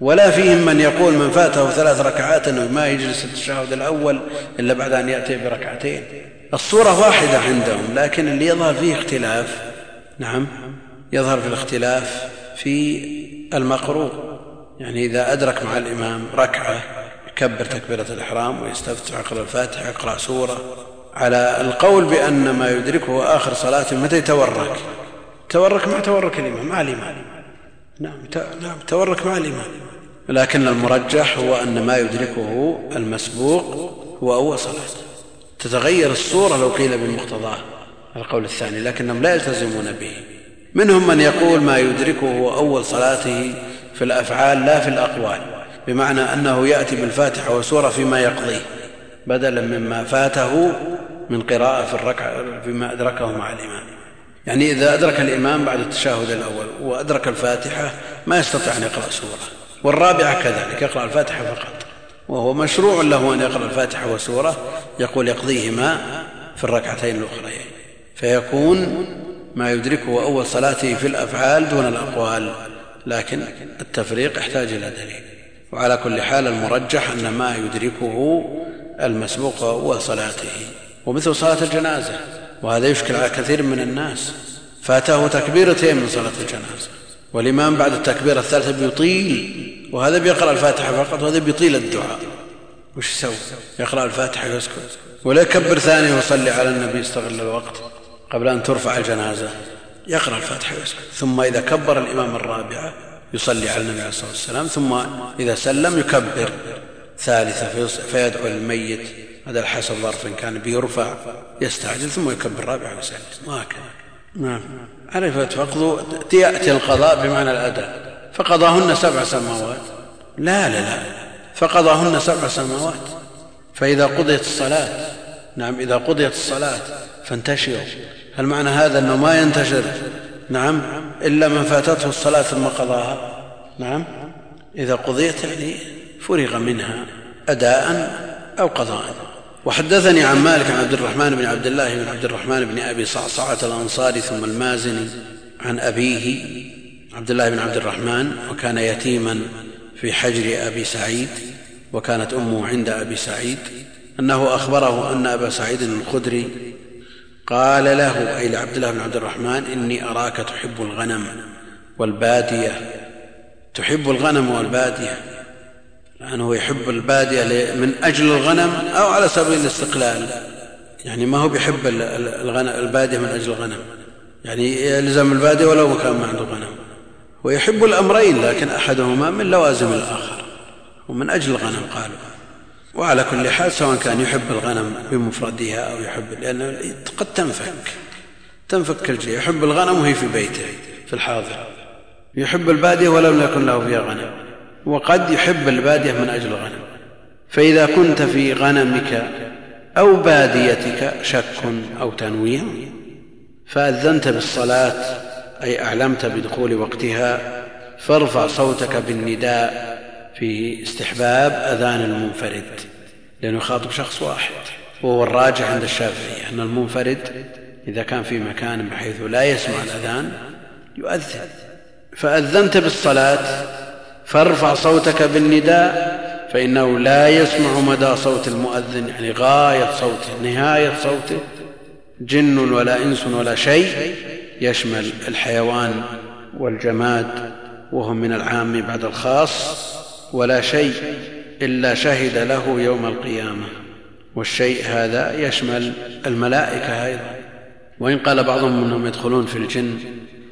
ولا فيهم من يقول من فاته ثلاث ركعات إنه ما يجلس التشهد الأول إلا بعد أن يأتي بركعتين. الصورة واحدة عندهم لكن اللي يظهر فيه اختلاف نعم يظهر في الاختلاف في المقروء. يعني إذا أدرك مع الإمام ركعة يكبر تكبيرة الإحرام ويستفتح يقرأ الفاتحة يقرأ سورة. على القول بأن ما يدركه آخر صلاة متى يتورك؟ تورك مع تورك الإمام مع الإمام. نعم نعم تورك مع الإمام. لكن المرجح هو أن ما يدركه المسبوق هو أول صلاة. تتغير الصورة لو قيل بمقتضاه القول الثاني لكنهم لا يلتزمون به. منهم من يقول ما يدركه هو أول صلاته في الأفعال لا في الأقوال بمعنى أنه يأتي بالفاتحة وسورة فيما يقضيه بدلا مما فاته من قراءة في الركعة فيما أدركه مع الإمام. يعني إذا أدرك الإمام بعد التشهد الأول وأدرك الفاتحة ما يستطيع أن يقرأ سورة. والرابعة كذلك يقرأ الفاتحة فقط. وهو مشروع له أن يقرأ الفاتحة وسورة يقول يقضيهما في الركعتين الأخريين. فيكون ما يدركه أول صلاته في الأفعال دون الأقوال لكن التفريق يحتاج إلى دليل. وعلى كل حال المرجح أن ما يدركه المسبوق أول صلاته. ومثل صلاة الجنازة وهذا يشكل على كثير من الناس. فاته تكبيرتين من صلاة الجنازة. والإمام بعد التكبيرة الثالثة بيطيل وهذا بيقرأ الفاتحة فقط وهذا بيطيل الدعاء. وش يسوي؟ يقرأ الفاتحة ويسكت. ولا يكبر ثاني ويصلي على النبي يستغل الوقت قبل أن ترفع الجنازة. يقرأ الفاتحة ويسكت. ثم إذا كبر الإمام الرابعة يصلي على النبي عليه الصلاة والسلام ثم إذا سلم يكبر ثالثة فيدعو للميت هذا الحسب ظرف كان بيرفع يستعجل ثم يكبر الرابعة ويسلم. وهكذا. نعم. عرفت فقضوا يأتي القضاء بمعنى الأداء. فقضاهن سبع سماوات. لا لا لا. فقضاهن سبع سماوات. فإذا قضيت الصلاة نعم إذا قضيت الصلاة فانتشروا. هل معنى هذا أنه ما ينتشر؟ نعم. إلا من فاتته الصلاة ثم قضاها. نعم. إذا قضيت يعني فرغ منها أداء أو قضاء. وحدثني عن مالك عن عبد الرحمن بن عبد الله بن عبد الرحمن بن أبي صعصعة الأنصاري ثم المازني عن أبيه عبد الله بن عبد الرحمن وكان يتيما في حجر أبي سعيد وكانت أمه عند أبي سعيد أنه أخبره أن أبا سعيد الخدري قال له أي لعبد الله بن عبد الرحمن إني أراك تحب الغنم والبادية. تحب الغنم والبادية. لأنه يحب البادية من أجل الغنم أو على سبيل الاستقلال. يعني ما هو بيحب البادية من أجل الغنم. يعني يلزم البادية ولو كان ما عنده غنم. ويحب الأمرين لكن أحدهما من لوازم الآخر ومن أجل الغنم قالوا. وعلى كل حال سواء كان يحب الغنم بمفردها أو يحب لأنه قد تنفك. تنفك الجيع يحب الغنم وهي في بيته في الحاضر. يحب البادية ولم يكن له فيها غنم. وقد يحب البادية من أجل الغنم. فإذا كنت في غنمك أو باديتك شك أو تنويه فأذنت بالصلاة أي أعلمت بدخول وقتها فارفع صوتك بالنداء في استحباب أذان المنفرد لأنه يخاطب شخص واحد وهو الراجح عند الشافعي أن المنفرد إذا كان في مكان بحيث لا يسمع الأذان يؤذن. فأذنت بالصلاة فارفع صوتك بالنداء فإنه لا يسمع مدى صوت المؤذن يعني غاية صوته نهاية صوته. جن ولا إنس ولا شيء يشمل الحيوان والجماد وهم من العام بعد الخاص ولا شيء إلا شهد له يوم القيامة. والشيء هذا يشمل الملائكة أيضا. وإن قال بعضهم أنهم يدخلون في الجن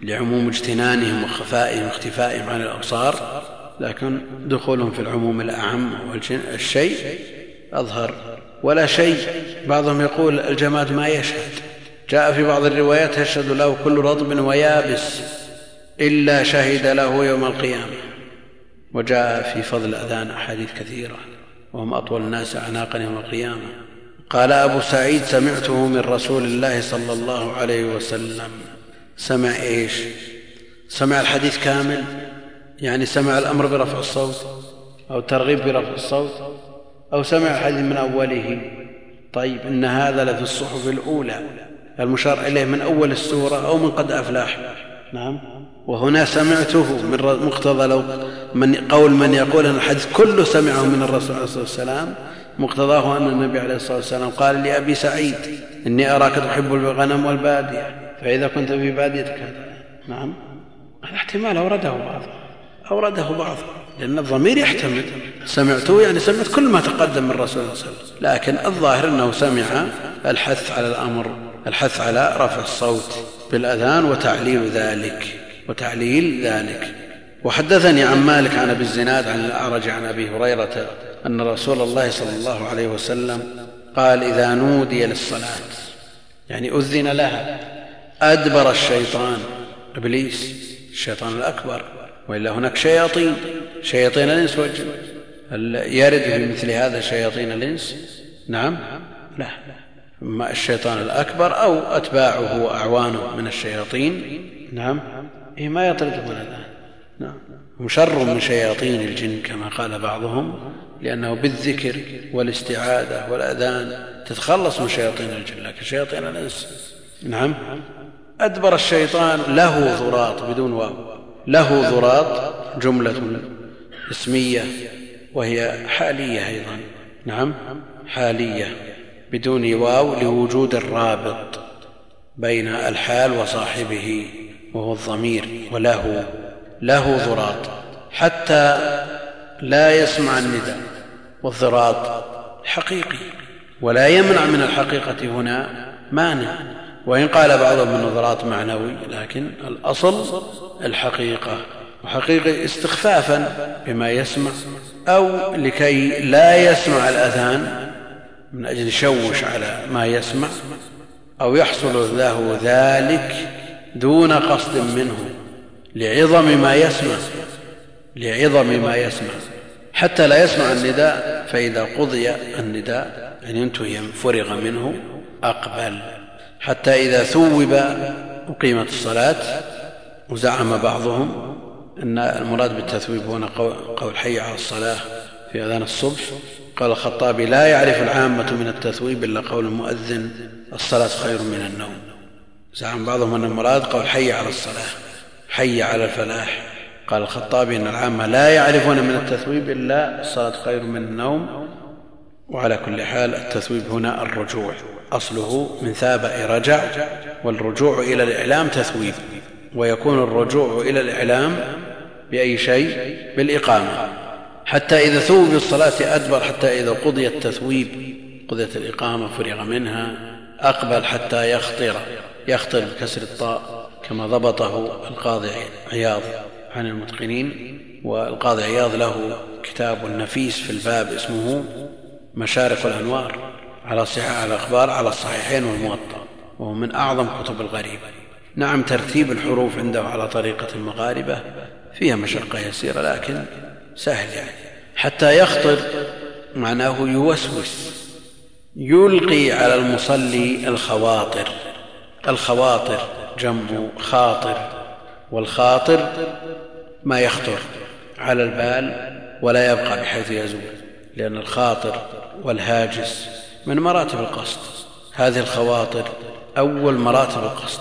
لعموم اجتنانهم وخفائهم واختفائهم عن الأبصار لكن دخولهم في العموم الأعم والشيء أظهر. ولا شيء بعضهم يقول الجماد ما يشهد. جاء في بعض الروايات يشهد له كل رطب ويابس إلا شهد له يوم القيامة. وجاء في فضل الأذان أحاديث كثيرة وهم أطول الناس أعناقا يوم القيامة. قال أبو سعيد سمعته من رسول الله صلى الله عليه وسلم. سمع إيش؟ سمع الحديث كامل. يعني سمع الأمر برفع الصوت أو ترغيب برفع الصوت أو سمع الحديث من أوله. طيب إن هذا لفي الصحف الأولى المشار إليه من أول السورة أو من قد أفلاح نعم. وهنا سمعته من مقتضى لو من قول من يقول أن الحديث كله سمعه من الرسول عليه الصلاة والسلام مقتضاه أن النبي عليه الصلاة والسلام قال لأبي سعيد إني أراك تحب الغنم والبادية فإذا كنت في باديتك. نعم. هذا احتمال أورده بعض أورده بعض لأن الضمير يحتمل. سمعته يعني سمعت كل ما تقدم من الرسول صلى الله عليه وسلم. لكن الظاهر أنه سمع الحث على الأمر الحث على رفع الصوت بالأذان وتعليل ذلك وتعليل ذلك. وحدثني عن مالك عن أبي الزناد عن الأعرج عن أبي هريرة أن رسول الله صلى الله عليه وسلم قال إذا نودي للصلاة يعني أذن لها. أدبر الشيطان إبليس الشيطان الأكبر. وإلا هناك شياطين. شياطين الإنس والجن هل يرد في مثل هذا شياطين الإنس؟ نعم. لا. اما الشيطان الأكبر أو أتباعه وأعوانه من الشياطين؟ نعم. إيه ما يطردهم الأذان نعم. هم شر من شياطين الجن كما قال بعضهم لأنه بالذكر والاستعاذة والأذان تتخلص من شياطين الجن لكن شياطين الإنس. نعم. أدبر الشيطان له ضراط بدون واو. له ضراط جملة اسمية وهي حالية أيضا. نعم حالية بدون واو لوجود الرابط بين الحال وصاحبه وهو الضمير وله له ضراط. حتى لا يسمع النداء والضراط حقيقي. ولا يمنع من الحقيقة هنا مانع وإن قال بعضهم ضراط معنوي لكن الأصل الحقيقة وحقيقة استخفافا بما يسمع أو لكي لا يسمع الأذان من أجل يشوش على ما يسمع أو يحصل له ذلك دون قصد منه لعظم ما يسمع لعظم ما يسمع. حتى لا يسمع النداء فإذا قضي النداء يعني انتهي فرغ منه أقبل. حتى إذا ثوب أقيمت الصلاة وزعم بعضهم أن المراد بالتثويب هنا قول حي على الصلاة في أذان الصبح. قال الخطابي لا يعرف العامة من التثويب إلا قول المؤذن الصلاة خير من النوم. زعم بعضهم أن المراد قول حي على الصلاة حي على الفلاح. قال الخطابي أن العامة لا يعرفون من التثويب إلا الصلاة خير من النوم. وعلى كل حال التثويب هنا الرجوع. أصله من ثابئ رجع والرجوع إلى الإعلام تثويب ويكون الرجوع إلى الإعلام بأي شيء؟ بالإقامة. حتى إذا ثوب بالصلاة أدبر حتى إذا قضي التثويب قضيت الإقامة فرغ منها أقبل حتى يخطر يخطر بكسر الطاء كما ضبطه القاضي عياض عن المتقنين. والقاضي عياض له كتاب نفيس في الباب اسمه مشارق الأنوار. على صحيح الأخبار على الصحيحين والموطأ وهو من أعظم كتب الغريبة نعم ترتيب الحروف عنده على طريقة المغاربة فيها مشقة يسيرة لكن سهل يعني. حتى يخطر معناه يوسوس يلقي على المصلي الخواطر. الخواطر جمع خاطر والخاطر ما يخطر على البال ولا يبقى بحيث يزول لأن الخاطر والهاجس من مراتب القصد هذه الخواطر أول مراتب القصد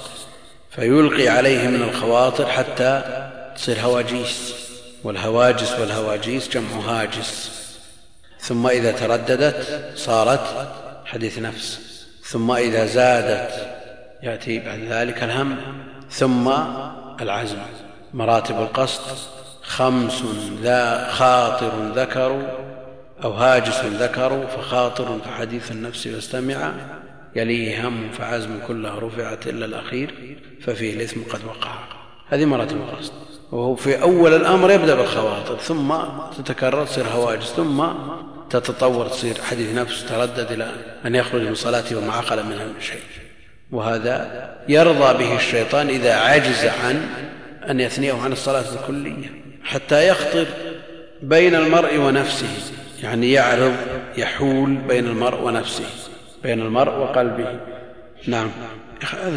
فيلقي عليه من الخواطر حتى تصير هواجيس. والهواجس والهواجيس جمع هاجس. ثم إذا ترددت صارت حديث نفس. ثم إذا زادت يأتي بعد ذلك الهم. ثم العزم. مراتب القصد خمس ذا خاطر ذكر أو هاجس ذكر فخاطر فحديث النفس فاستمع يليه هم فعزم كلها رفعت إلا الأخير ففيه الإثم قد وقع. هذه مراتب القصد وهو في أول الأمر يبدأ بالخواطر ثم تتكرر تصير هواجس ثم تتطور تصير حديث نفس تردد إلى أن يخرج من صلاته وما عقل منها من شيء. وهذا يرضى به الشيطان إذا عجز عن أن يثنيه عن الصلاة الكلية حتى يخطر بين المرء ونفسه. يعني يعرض يحول بين المرء ونفسه بين المرء وقلبه. نعم.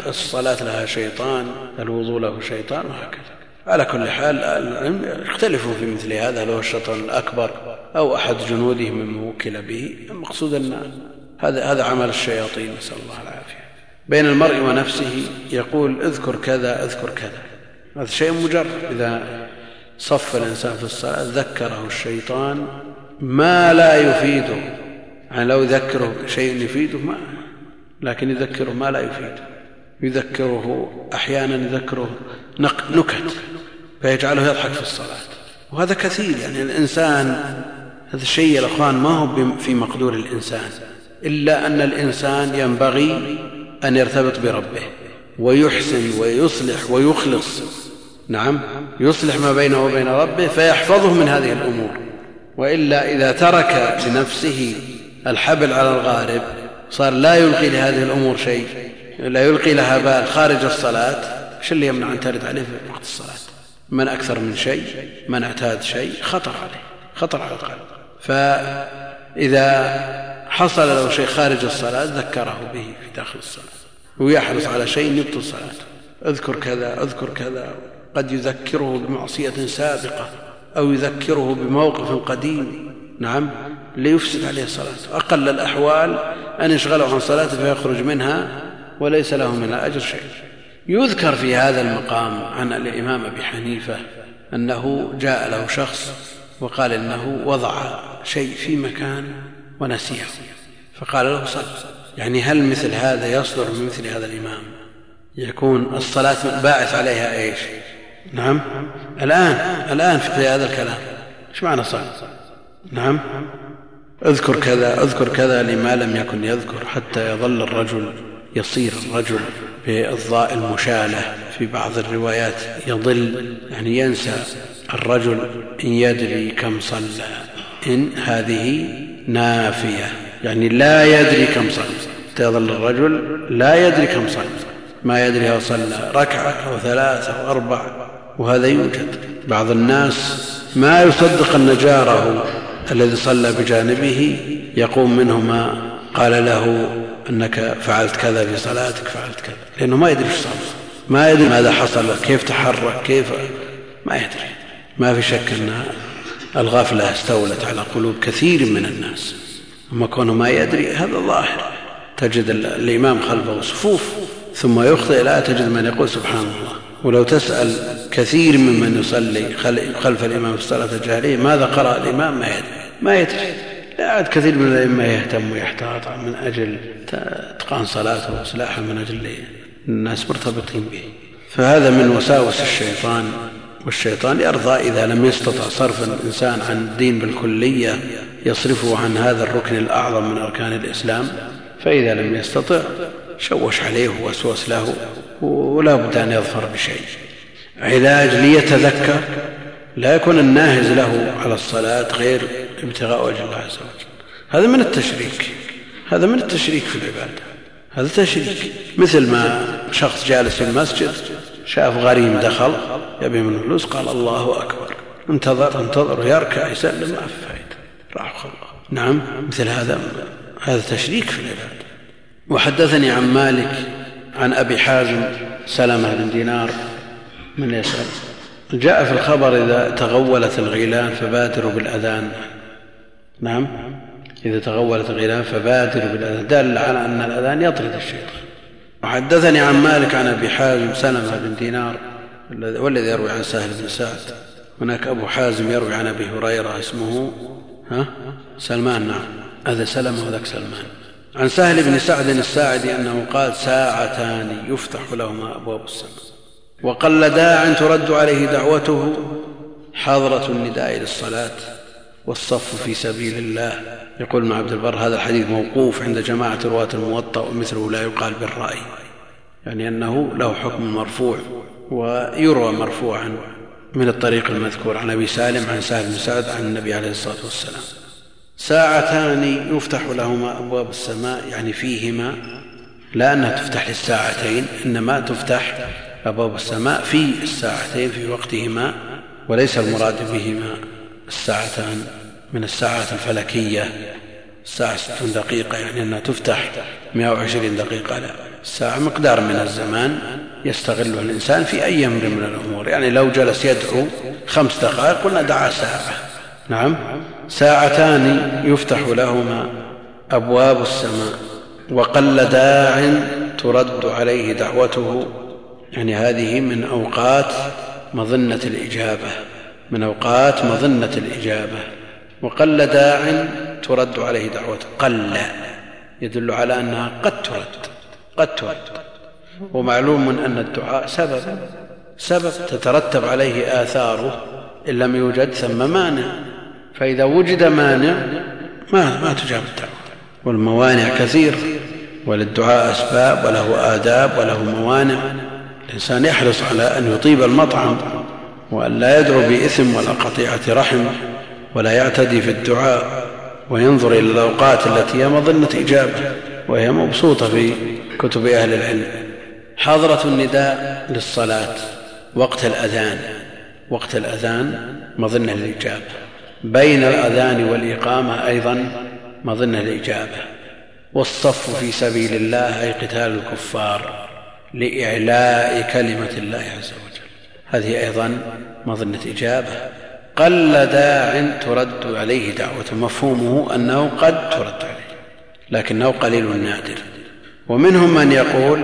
الصلاة لها شيطان الوضوء له شيطان وهكذا. على كل حال العلم يختلفوا في مثل هذا لو الشيطان الأكبر أو أحد جنوده مما وكل به. المقصود أن هذا هذا عمل الشياطين نسأل الله العافية. بين المرء ونفسه يقول اذكر كذا اذكر كذا. هذا شيء مجرد. إذا صف الإنسان في الصلاة ذكره الشيطان ما لا يفيده يعني لو يذكره شيء يفيده ما لكن يذكره ما لا يفيده يذكره أحيانا يذكره نكت فيجعله يضحك في الصلاة. وهذا كثير يعني الإنسان هذا الشيء يا إخوان ما هو في مقدور الإنسان. إلا أن الإنسان ينبغي أن يرتبط بربه ويحسن ويصلح ويخلص. نعم يصلح ما بينه وبين ربه فيحفظه من هذه الأمور. وإلا إذا ترك لنفسه الحبل على الغارب صار لا يلقي لهذه الأمور شيء لا يلقي لها بال خارج الصلاة إيش اللي يمنع أن ترد عليه في وقت الصلاة؟ من أكثر من شيء من أعتاد شيء خطر عليه خطر على القلب. فإذا حصل له شيء خارج الصلاة ذكره به في داخل الصلاة ويحرص على شيء يبطل صلاته. أذكر كذا أذكر كذا قد يذكره بمعصية سابقة. أو يذكره بموقف قديم. نعم. ليفسد عليه صلاته أقل الأحوال أن يشغله عن صلاته فيخرج منها وليس له من الأجر شيء. يذكر في هذا المقام عن الإمام أبي حنيفة أنه جاء له شخص وقال إنه وضع شيء في مكان ونسيه. فقال له صل. يعني هل مثل هذا يصدر من مثل هذا الإمام؟ يكون الصلاة باعث عليها إيش؟ نعم. الآن الآن في هذا الكلام. إيش معنى صل نعم. أذكر كذا أذكر كذا لما لم يكن يذكر حتى يظل الرجل يصير الرجل بالضاء المشالة. في بعض الروايات يضل يعني ينسى الرجل إن يدري كم صلى. إن هذه نافية. يعني لا يدري كم صلى. يظل الرجل لا يدري كم صلى. ما يدري هل صلى ركعة أو ثلاثة أو أربع وهذا يوجد بعض الناس ما يصدق أن جاره الذي صلى بجانبه يقوم منه ما قال له أنك فعلت كذا في صلاتك فعلت كذا. لأنه ما يدري إيش صار. ما يدري ماذا حصل كيف تحرك كيف؟ ما يدري. ما في شك أن الغفلة استولت على قلوب كثير من الناس. أما كونه ما يدري هذا ظاهر. تجد الإمام خلفه صفوف ثم يخطئ لا تجد من يقول سبحان الله. ولو تسأل كثير ممن يصلي خلف الإمام في الصلاة الجاهلية ماذا قرأ الإمام؟ ما يدري ما يدري. لا عاد كثير من الأئمة يهتم ويحتاط من أجل إتقان صلاته واصلاحها من أجل الناس مرتبطين به. فهذا من وساوس الشيطان والشيطان يرضى إذا لم يستطع صرف الإنسان عن الدين بالكلية يصرفه عن هذا الركن الأعظم من أركان الإسلام فإذا لم يستطع شوش عليه ووسوس له. ولا بد أن يظفر بشيء. علاج ليتذكر لا يكون الناهز له على الصلاة غير ابتغاء وجه الله عز وجل. هذا من التشريك. هذا من التشريك في العبادة. هذا تشريك. مثل ما شخص جالس في المسجد شاف غريم دخل يبي منه فلوس قال الله أكبر. انتظر انتظر يركع يسلم ما في فائدة راح خلق نعم مثل هذا هذا تشريك في العبادة. وحدثني عن مالك عن أبي حازم سلمة بن دينار من يسأل. جاء في الخبر إذا تغولت الغيلان فبادروا بالأذان. نعم. إذا تغولت الغيلان فبادروا بالأذان. دل على أن الأذان يطرد الشيطان وحدثني عن مالك عن أبي حازم سلمة بن دينار والذي يروي عن سهل بن سعد. هناك أبو حازم يروي عن أبي هريرة اسمه ها؟ سلمان نعم. هذا سلمة وذاك سلمان. عن سهل بن سعد الساعدي أنه قال ساعتان يفتح لهما أبواب السماء. وقل داع ترد عليه دعوته حضرة النداء للصلاة والصف في سبيل الله. يقول ابن عبد البر هذا الحديث موقوف عند جماعة رواة الموطأ ومثله لا يقال بالرأي. يعني أنه له حكم مرفوع ويروى مرفوعا من الطريق المذكور. عن أبي سالم عن سهل بن سعد عن النبي عليه الصلاة والسلام. ساعتان يفتح لهما أبواب السماء يعني فيهما لا أنها تفتح للساعتين إنما تفتح أبواب السماء في الساعتين في وقتهما وليس المراد بهما الساعتان من الساعات الفلكية. الساعة ست دقيقة يعني أنها تفتح 120 دقيقة لا. الساعة مقدار من الزمان يستغله الإنسان في أي أمر من الأمور. يعني لو جلس يدعو خمس دقائق قلنا دعا ساعة. نعم. ساعتان يفتح لهما أبواب السماء وقل داع ترد عليه دعوته. يعني هذه من أوقات مظنة الإجابة من أوقات مظنة الإجابة. وقل داع ترد عليه دعوته. قل يدل على أنها قد ترد قد ترد. ومعلوم أن الدعاء سبب سبب تترتب عليه آثاره إن لم يوجد ثم مانع. فإذا وجد مانع ما, ما تجاب الدعوة. والموانع كثير وللدعاء أسباب وله آداب وله موانع. الإنسان يحرص على أن يطيب المطعم وأن لا يدعو بإثم ولا قطيعة رحم ولا يعتدي في الدعاء وينظر إلى الأوقات التي هي مظنة إجابة وهي مبسوطة في كتب أهل العلم. حاضرة النداء للصلاة وقت الأذان. وقت الأذان مظنة الإجابة بين الأذان والإقامة أيضا مظنة الإجابة. والصف في سبيل الله أي قتال الكفار لإعلاء كلمة الله عز وجل. هذه أيضا مظنة إجابة. قل داع ترد عليه دعوة. مفهومه أنه قد ترد عليه لكنه قليل نادر. ومنهم من يقول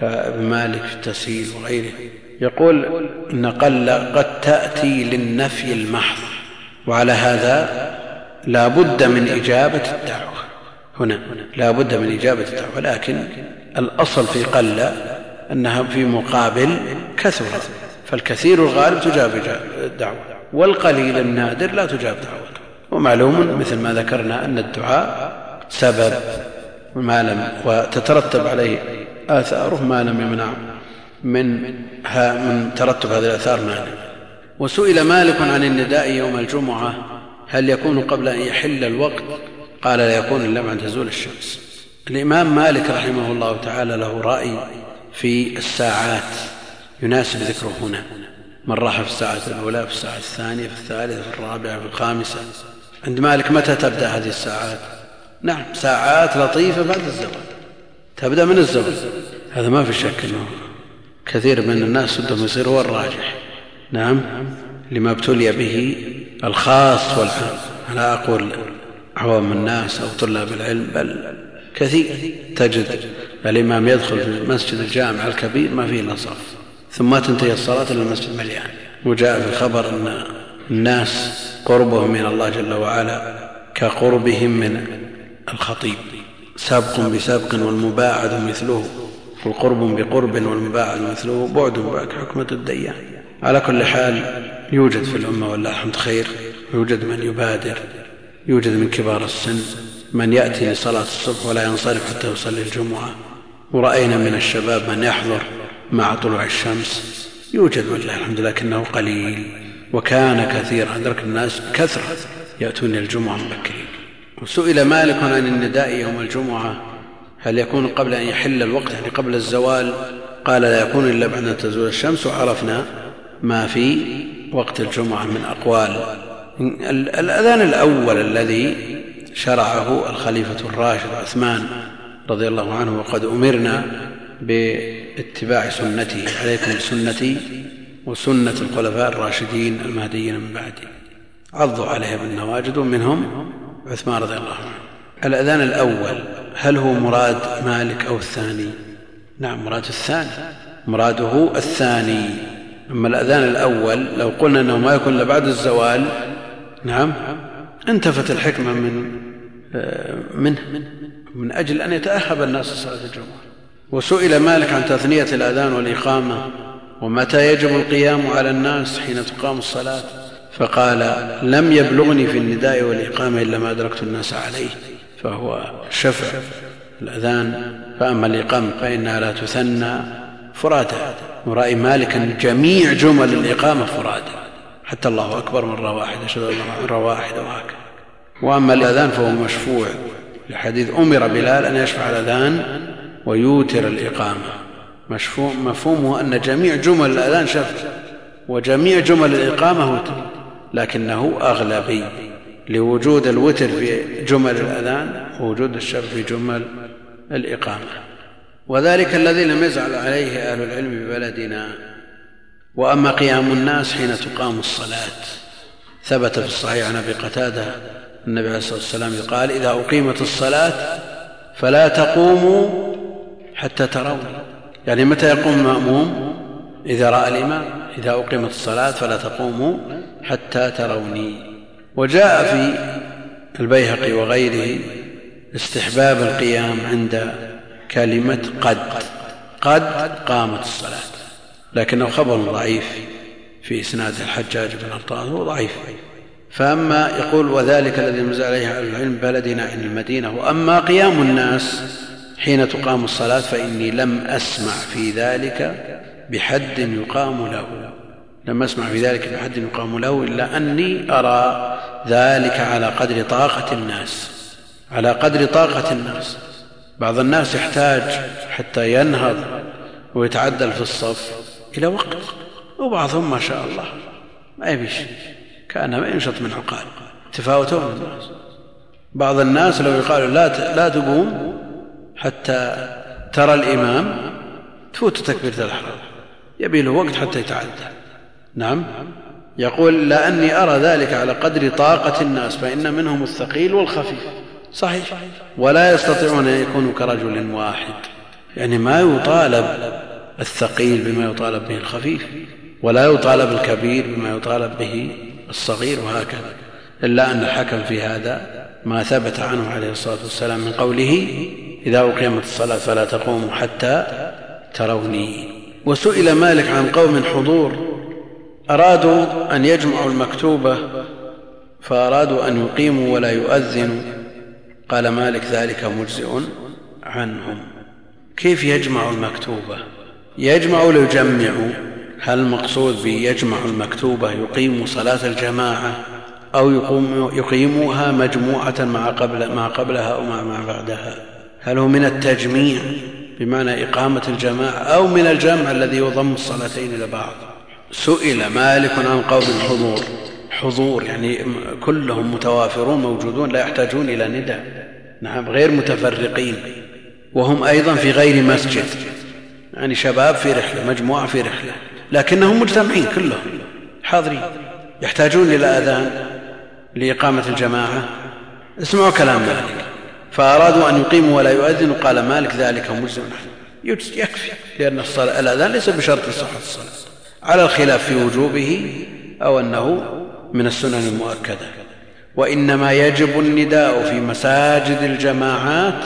كابن مالك في التسهيل وغيره يقول إن قل قد تأتي للنفي المحض. وعلى هذا لا بد من إجابة الدعوة. هنا لا بد من إجابة الدعوة لكن الأصل في قل أنها في مقابل كثر فالكثير الغالب تجاب الدعوة والقليل النادر لا تجاب دعوته. ومعلوم مثل ما ذكرنا أن الدعاء سبب ما لم وتترتب عليه آثاره ما لم يمنع من من ترتب هذه الآثار مانع. وسئل مالك عن النداء يوم الجمعة هل يكون قبل أن يحل الوقت؟ قال لا يكون إلا بعد تزول الشمس. الإمام مالك رحمه الله تعالى له رأي في الساعات يناسب ذكره هنا من راح في الساعة الأولى في الساعة الثانية في الثالثة في الرابعة في الخامسة. عند مالك متى تبدأ هذه الساعات؟ نعم ساعات لطيفة بعد الزواج تبدأ من الزواج هذا ما في شك إنه كثير من الناس ودهم يصير هو الراجح. نعم لما ابتلي به الخاص والعام لا أقول عوام الناس أو طلاب العلم بل كثير تجد. الإمام يدخل في مسجد الجامع الكبير ما فيه إلا ثم تنتهي الصلاة إلا المسجد مليان. وجاء في الخبر أن الناس قربهم من الله جل وعلا كقربهم من الخطيب. سابق بسابق والمباعد مثله. وقرب بقرب والمباعد مثله. بعد بعد حكمة الديان. على كل حال يوجد في الأمة والله الحمد خير يوجد من يبادر يوجد من كبار السن من يأتي لصلاة الصبح ولا ينصرف حتى يصلي الجمعة. ورأينا من الشباب من يحضر مع طلوع الشمس يوجد والله الحمد لكنه قليل وكان كثيرا أدرك الناس كثرة يأتون الجمعة مبكرين. وسئل مالك عن النداء يوم الجمعة هل يكون قبل أن يحل الوقت يعني قبل الزوال؟ قال لا يكون إلا بعد أن تزول الشمس وعرفنا ما في وقت الجمعة من أقوال. الأذان الأول الذي شرعه الخليفة الراشد عثمان رضي الله عنه وقد أمرنا باتباع سنته عليكم بسنتي وسنة الخلفاء الراشدين المهديين من بعدي. عضوا عليها بالنواجد ومنهم عثمان رضي الله عنه. الأذان الأول هل هو مراد مالك أو الثاني؟ نعم مراد الثاني. مراده الثاني. أما الأذان الأول لو قلنا أنه ما يكون إلا بعد الزوال نعم انتفت الحكمة من آه، منه من أجل أن يتأهب الناس صلاة الجمعة. وسئل مالك عن تثنية الأذان والإقامة ومتى يجب القيام على الناس حين تقام الصلاة؟ فقال لم يبلغني في النداء والإقامة إلا ما أدركت الناس عليه فهو شفع الأذان. فأما الإقامة فإنها لا تثنى فرادى ورأي مالك أن جميع جمل الإقامة فرادى حتى الله أكبر مرة واحدة أشهد أن مرة واحدة وهكذا. وأما الأذان فهو مشفوع. لحديث أمر بلال أن يشفع الأذان ويوتر الإقامة. مفهومه أن جميع جمل الأذان شفع وجميع جمل الإقامة وتر. لكنه أغلبي لوجود الوتر في جمل الأذان ووجود الشر في جمل الإقامة. وذلك الذي لم يزعل عليه أهل العلم ببلدنا. وأما قيام الناس حين تقام الصلاة ثبت في الصحيح عن أبي قتادة النبي عليه الصلاة والسلام قال إذا أقيمت الصلاة فلا تقوموا حتى ترون. يعني متى يقوم الماموم إذا رأى الإمام. إذا أقيمت الصلاة فلا تقوموا حتى تروني وجاء في البيهقي وغيره استحباب القيام عند كلمة قد. قد قامت الصلاة. لكنه خبر ضعيف في إسناد الحجاج بن الطاهر هو ضعيف. فأما يقول وذلك الذي نزل عليه أهل العلم بلدنا عند المدينة. وأما قيام الناس حين تقام الصلاة فإني لم أسمع في ذلك بحد يقام له. لم أسمع في ذلك بحد يقام له إلا أني أرى ذلك على قدر طاقة الناس. على قدر طاقة الناس. بعض الناس يحتاج حتى ينهض ويتعدل في الصف إلى وقت وبعضهم ما شاء الله ما يبي شيء كأنما ينشط من عقال. تفاوتون بعض الناس لو يقال لا لا تقوم حتى ترى الإمام تفوت تكبيرة الإحرام يبي له وقت حتى يتعدل نعم. يقول لاني أرى ذلك على قدر طاقة الناس فإن منهم الثقيل والخفيف. صحيح. ولا يستطيعون أن يكونوا كرجل واحد. يعني ما يطالب الثقيل بما يطالب به الخفيف ولا يطالب الكبير بما يطالب به الصغير وهكذا. إلا أن الحكم في هذا ما ثبت عنه عليه الصلاة والسلام من قوله إذا أقيمت الصلاة فلا تقوموا حتى تروني. وسئل مالك عن قوم حضور أرادوا أن يجمعوا المكتوبة فأرادوا أن يقيموا ولا يؤذنوا. قال مالك ذلك مجزئ عنهم. كيف يجمع المكتوبة؟ يجمع ليجمع هل المقصود بيجمع المكتوبة يقيم صلاة الجماعة أو يقوم يقيموها مجموعة مع, قبل ما قبلها أو مع ما بعدها؟ هل هو من التجميع بمعنى إقامة الجماعة أو من الجمع الذي يضم الصلاتين إلى بعض؟ سئل مالك عن قول الحضور. حضور يعني كلهم متوافرون موجودون لا يحتاجون إلى ندى نعم غير متفرقين. وهم أيضا في غير مسجد. يعني شباب في رحلة مجموعة في رحلة. لكنهم مجتمعين كلهم حاضرين. يحتاجون إلى أذان لإقامة الجماعة. اسمعوا كلام مالك. فأرادوا أن يقيموا ولا يؤذنوا. قال مالك ذلك مجزم. يكفي. لأن الأذان ليس بشرط صحة الصلاة. على الخلاف في وجوبه أو أنه من السنن المؤكدة. وإنما يجب النداء في مساجد الجماعات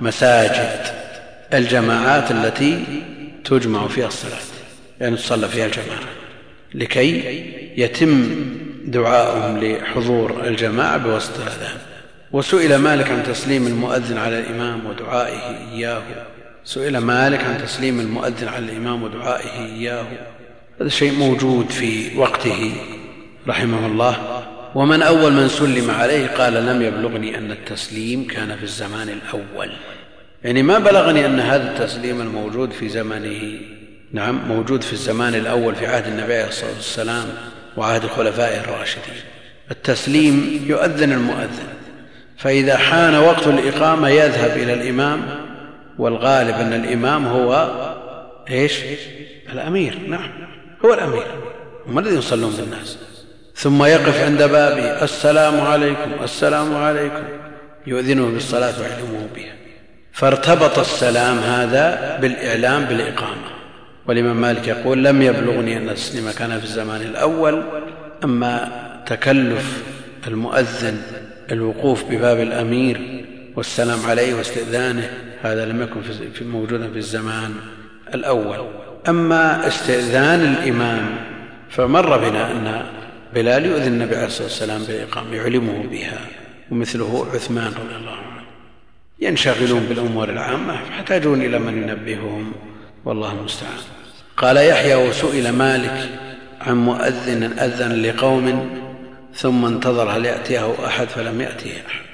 مساجد الجماعات التي تجمع فيها الصلاة يعني تصلى فيها الجماعة. لكي يتم دعاؤهم لحضور الجماعة بواسطة الأذان. وسئل مالك عن تسليم المؤذن على الإمام ودعائه إياه. سئل مالك عن تسليم المؤذن على الإمام ودعائه إياه. هذا شيء موجود في وقته رحمه الله. ومن أول من سلم عليه قال لم يبلغني أن التسليم كان في الزمان الأول. يعني ما بلغني أن هذا التسليم الموجود في زمنه. نعم موجود في الزمان الأول في عهد النبي عليه الصلاة والسلام وعهد الخلفاء الراشدين. التسليم يؤذن المؤذن. فإذا حان وقت الإقامة يذهب إلى الإمام والغالب أن الإمام هو إيش؟ الأمير. نعم هو الأمير. هم الذين يصلون بالناس. ثم يقف عند بابه السلام عليكم. السلام عليكم. يؤذنه بالصلاة ويعلمه بها. فارتبط السلام هذا بالإعلام بالإقامة. والإمام مالك يقول لم يبلغني أن التسليم كان في الزمان الأول أما تكلف المؤذن الوقوف بباب الأمير والسلام عليه واستئذانه هذا لم يكن في موجودا في الزمان الأول. أما استئذان الإمام فمر بنا أن بلال يؤذي النبي عليه الصلاة والسلام بالإقامة يعلمه بها ومثله عثمان رضي الله عنه. ينشغلون بالأمور العامة فيحتاجون إلى من ينبههم. والله المستعان. قال يحيى وسئل مالك عن مؤذن أذن لقوم ثم انتظر هل يأتيه أحد؟ فلم يأتيه أحد.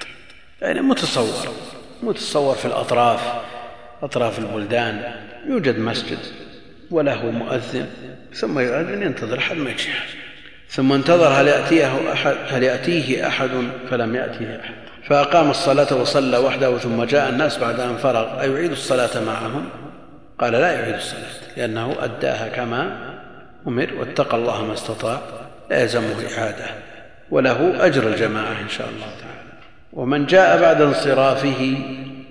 يعني متصور متصور في الأطراف أطراف البلدان. يوجد مسجد وله مؤذن ثم يؤذن ينتظر حد ما يجي. ثم انتظر هل يأتيه أحد, هل يأتيه أحد؟ فلم يأتيه أحد. فأقام الصلاة وصلى وحده ثم جاء الناس بعد أن فرغ. أيعيد الصلاة معهم؟ قال لا يعيد الصلاة لأنه أداها كما أمر واتقى الله ما استطاع لا يلزمه إعادة وله أجر الجماعة إن شاء الله تعالى. ومن جاء بعد انصرافه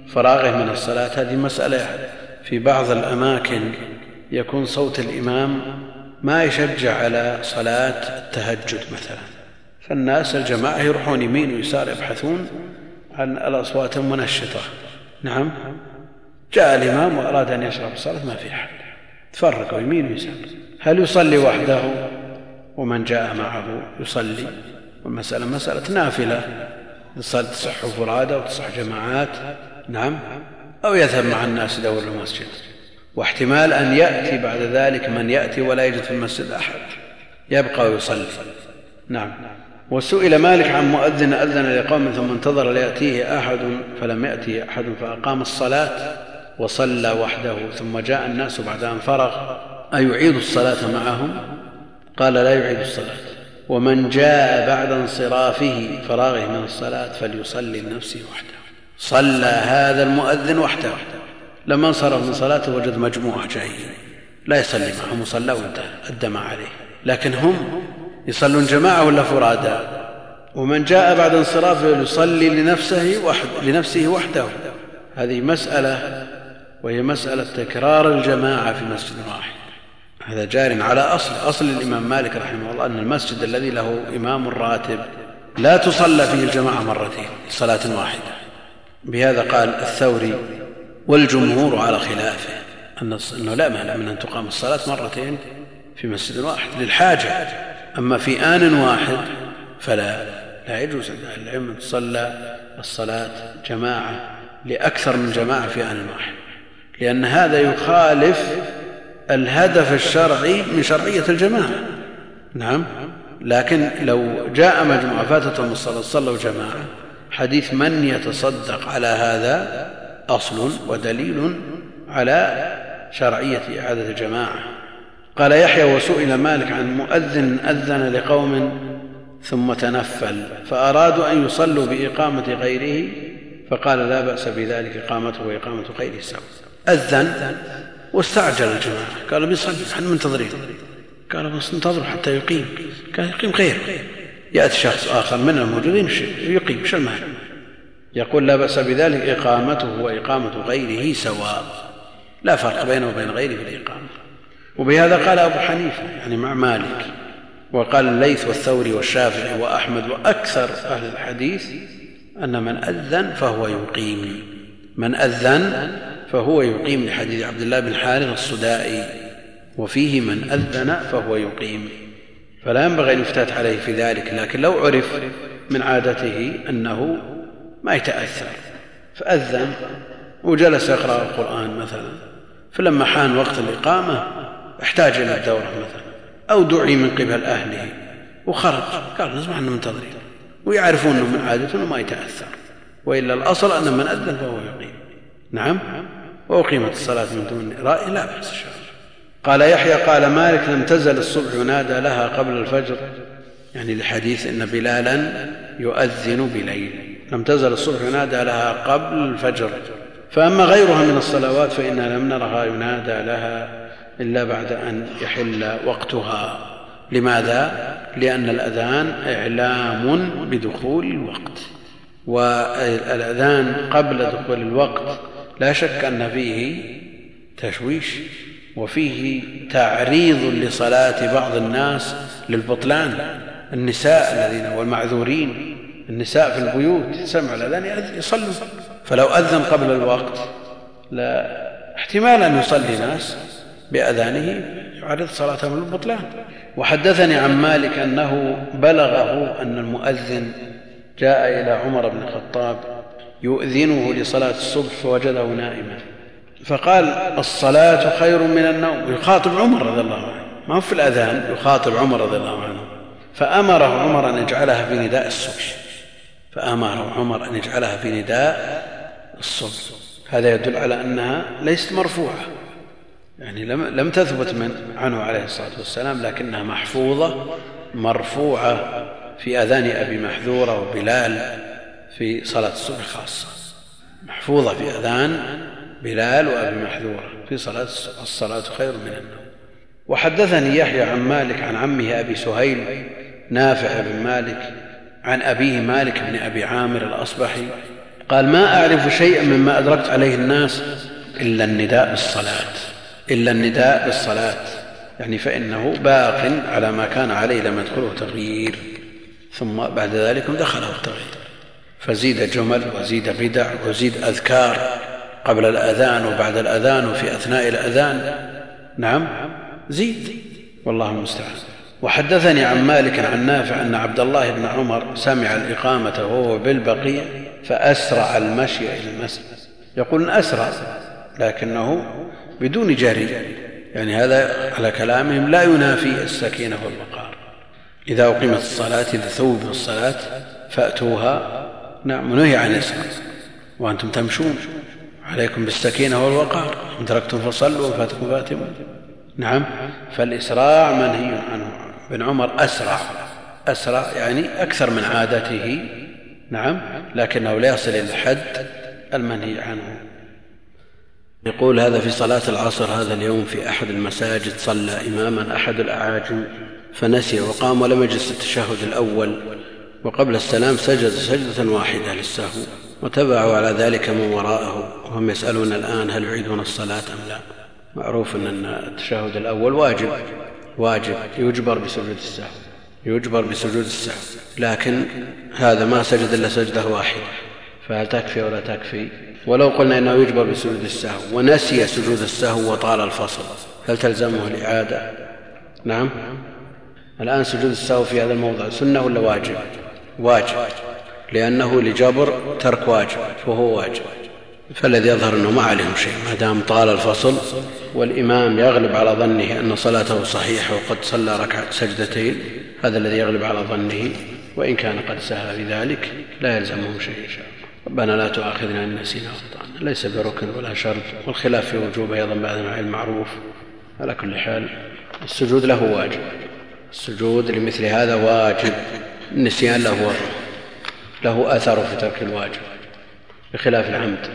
فراغه من الصلاة هذه مسألة في بعض الأماكن يكون صوت الإمام ما يشجع على صلاة التهجد مثلا. فالناس الجماعة يروحون يمين ويسار يبحثون عن الأصوات المنشطة. نعم. جاء الإمام وأراد أن يشرب الصلاة ما في أحد. تفرقوا يمين ويسار. هل يصلي وحده؟ ومن جاء معه يصلي. والمسألة مسألة نافلة. تصح فرادى وتصح جماعات. نعم. أو يذهب مع الناس يدور المسجد. واحتمال أن يأتي بعد ذلك من يأتي ولا يجد في المسجد أحد. يبقى ويصلي نعم. وسئل مالك عن مؤذن أذن لقوم ثم انتظر ليأتيه أحد فلم يأتيه أحد فأقام الصلاة وصلى وحده. ثم جاء الناس بعد أن فرغ. أيعيد الصلاة معهم؟ قال لا يعيد الصلاة. ومن جاء بعد انصرافه فراغه من الصلاة فليصلي لنفسه وحده. صلى هذا المؤذن وحده. لما انصرف من صلاته وجد مجموعة جايين لا يصلي معهم وصلى وانتهى ما عليه. لكن هم يصلون جماعة ولا فرادى؟ ومن جاء بعد انصرافه يصلي لنفسه, وحد لنفسه وحده. هذه مسألة وهي مسألة تكرار الجماعة في مسجد واحد. هذا جار على أصل أصل الإمام مالك رحمه الله أن المسجد الذي له إمام راتب لا تصلى فيه الجماعة مرتين صلاة واحدة. بهذا قال الثوري والجمهور على خلافه أنه لا مانع من أن تقام الصلاة مرتين في مسجد واحد للحاجة. أما في آن واحد فلا لا يجوز عند أهل العلم ان تصلى الصلاة جماعة لأكثر من جماعة في آن واحد لأن هذا يخالف الهدف الشرعي من شرعية الجماعة. نعم لكن لو جاء مجموعة فاتتهم الصلاة صلوا جماعة حديث من يتصدق على هذا أصل ودليل على شرعية إعادة الجماعة. قال يحيى وسئل مالك عن مؤذن أذن لقوم ثم تنفل فأرادوا أن يصلوا بإقامة غيره فقال لا بأس بذلك إقامته وإقامة غيره سواء أذن واستعجل الجماعة قالوا بيصلي إحنا منتظرين. قالوا بس انتظروا حتى يقيم. قال يقيم خير يأتي شخص آخر من الموجودين يقيم شو المانع يقول لا بأس بذلك إقامته وإقامة غيره سواء. لا فرق بينه وبين غيره في الإقامة. وبهذا قال أبو حنيفة يعني مع مالك وقال الليث والثوري والشافعي وأحمد وأكثر أهل الحديث أن من أذن فهو يقيم. من أذن فهو يقيم لحديث عبد الله بن حارث الصدائي وفيه من أذن فهو يقيم. فلا ينبغي أن يفتات عليه في ذلك لكن لو عرف من عادته أنه ما يتأثر. فأذن وجلس يقرأ القرآن مثلا. فلما حان وقت الإقامة احتاج إلى الدورة مثلا. أو دعي من قبل أهله. وخرج. قال نسمع إحنا منتظرين. ويعرفون أنه من عادته انه ما يتأثر. وإلا الأصل أن من أذن فهو يقيم. نعم. وأقيمت الصلاة من دون راي لا بأس شاء قال يحيى قال مالك لم تزل الصبح ينادى لها قبل الفجر. يعني لحديث إن بلالا يؤذن بليل. لم تزل الصبح ينادى لها قبل الفجر. فأما غيرها من الصلوات فانا لم نرها ينادى لها إلا بعد أن يحل وقتها. لماذا؟ لأن الأذان إعلام بدخول الوقت. والأذان قبل دخول الوقت لا شك أن فيه تشويش وفيه تعريض لصلاة بعض الناس للبطلان النساء الذين والمعذورين النساء في البيوت سمع الأذان يصلوا فلو أذن قبل الوقت لا احتمال أن يصلي ناس بأذانه يعرض صلاتهم للبطلان وحدثني عن مالك أنه بلغه أن المؤذن جاء إلى عمر بن الخطاب يؤذنه لصلاة الصبح فوجده نائما. فقال الصلاة خير من النوم. يخاطب عمر رضي الله عنه. ما هو في الأذان؟ يخاطب عمر رضي الله عنه. فأمره عمر أن يجعلها في نداء الصبح. فامره عمر أن يجعلها في نداء الصبح هذا يدل على أنها ليست مرفوعة يعني لم, لم تثبت من عنه عليه الصلاة والسلام لكنها محفوظة مرفوعة في أذان أبي محذورة وبلال في صلاة الصبح خاصة. محفوظة في أذان بلال وأبي محذورة في صلاة الصلاة خير من النوم. وحدثني يحيى عن مالك عن عمه أبي سهيل نافع بن مالك عن أبيه مالك بن أبي عامر الأصبحي قال ما أعرف شيئا مما أدركت عليه الناس إلا النداء بالصلاة إلا النداء بالصلاة. يعني فإنه باق على ما كان عليه لم يدخله تغيير ثم بعد ذلك دخله التغيير. فزيد جمل وزيد بدع وزيد أذكار قبل الأذان وبعد الأذان وفي أثناء الأذان. نعم زيد والله المستعان. وحدثني عن مالك عن نافع أن عبد الله بن عمر سمع الإقامة وهو بالبقيع فأسرع المشي إلى المسجد. يقول أسرع لكنه بدون جري. يعني هذا على كلامهم لا ينافي السكينة والوقار. إذا أقيمت الصلاة إذا ثوب الصلاة فأتوها. نعم نهي عن الإسراع وأنتم تمشون عليكم بالسكينة والوقار. إن تركتم فصلوا وفاتكم فاتموا نعم فالإسراع منهي عنه. بن عمر أسرع. أسرع يعني أكثر من عادته. نعم. لكنه لا يصل إلى الحد المنهي عنه. يقول هذا في صلاة العصر هذا اليوم في أحد المساجد صلى إماما أحد الأعاجم فنسي وقام ولم يجلس التشهد الأول وقبل السلام سجد سجدة واحدة للسهو وتبعوا على ذلك من وراءه وهم يسألون الآن هل يعيدون الصلاة أم لا. معروف أن التشهد الأول واجب. واجب يجبر بسجود السهو يجبر بسجود السهو. لكن هذا ما سجد إلا سجدة واحدة فهل تكفي ولا تكفي؟ ولو قلنا إنه يجبر بسجود السهو ونسي سجود السهو وطال الفصل هل تلزمه الإعادة؟ نعم. الآن سجود السهو في هذا الموضع سنة ولا واجب؟ واجب لأنه لجبر ترك واجب فهو واجب. فالذي يظهر أنه ما عليهم شيء ما دام طال الفصل والإمام يغلب على ظنه أن صلاته صحيحة وقد صلى ركعة سجدتين هذا الذي يغلب على ظنه وإن كان قد سهى بذلك لا يلزمه شيء إن شاء الله. ربنا لا تؤاخذنا إن نسينا واخطانا ليس بركن ولا شرط والخلاف في وجوبه أيضا بعد المعروف. على كل حال السجود له واجب السجود لمثل هذا واجب النسيان له له اثر في ترك الواجب. بخلاف العمد.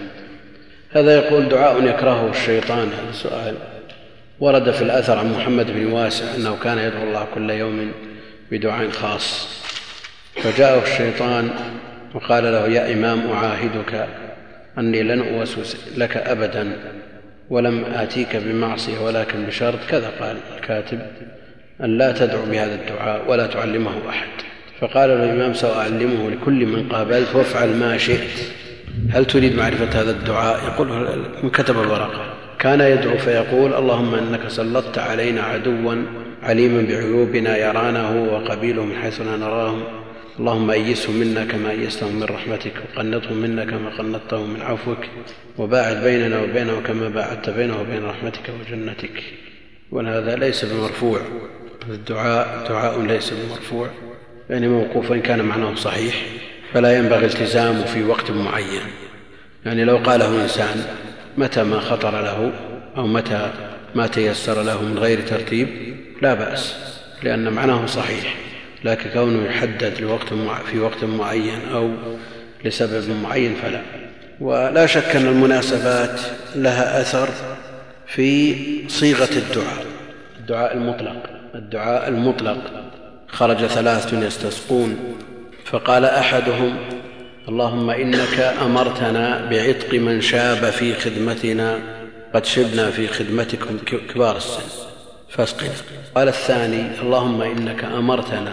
هذا يقول دعاء يكرهه الشيطان هذا سؤال ورد في الأثر عن محمد بن واسع أنه كان يدعو الله كل يوم بدعاء خاص. فجاءه الشيطان وقال له يا إمام أعاهدك أني لن أوسوس لك أبدا ولم آتيك بمعصية ولكن بشرط كذا. قال الكاتب أن لا تدعو بهذا الدعاء ولا تعلمه أحد. فقال له الإمام سأعلمه لكل من قابلت وافعل ما شئت. هل تريد معرفة هذا الدعاء؟ يقول من كتب الورقة كان يدعو فيقول اللهم إنك سلطت علينا عدوا عليما بعيوبنا يرانا هو وقبيله من حيث لا نراهم. اللهم أيسهم منا كما أيستهم من رحمتك وقنطهم منا كما قنطتهم من عفوك وباعد بيننا وبينهم كما باعدت بينه وبين رحمتك وجنتك. وهذا ليس بمرفوع. الدعاء دعاء ليس بمرفوع يعني موقوف وان كان معناه صحيح. فلا ينبغي التزامه في وقت معين. يعني لو قاله إنسان متى ما خطر له أو متى ما تيسر له من غير ترتيب لا بأس لأن معناه صحيح. لكن كونه يحدد لوقت في وقت معين أو لسبب معين فلا. ولا شك أن المناسبات لها أثر في صيغة الدعاء الدعاء المطلق الدعاء المطلق. خرج ثلاثة يستسقون فقال أحدهم اللهم إنك أمرتنا بعتق من شاب في خدمتنا قد شبنا في خدمتكم كبار السن. فاسقنا قال الثاني اللهم إنك أمرتنا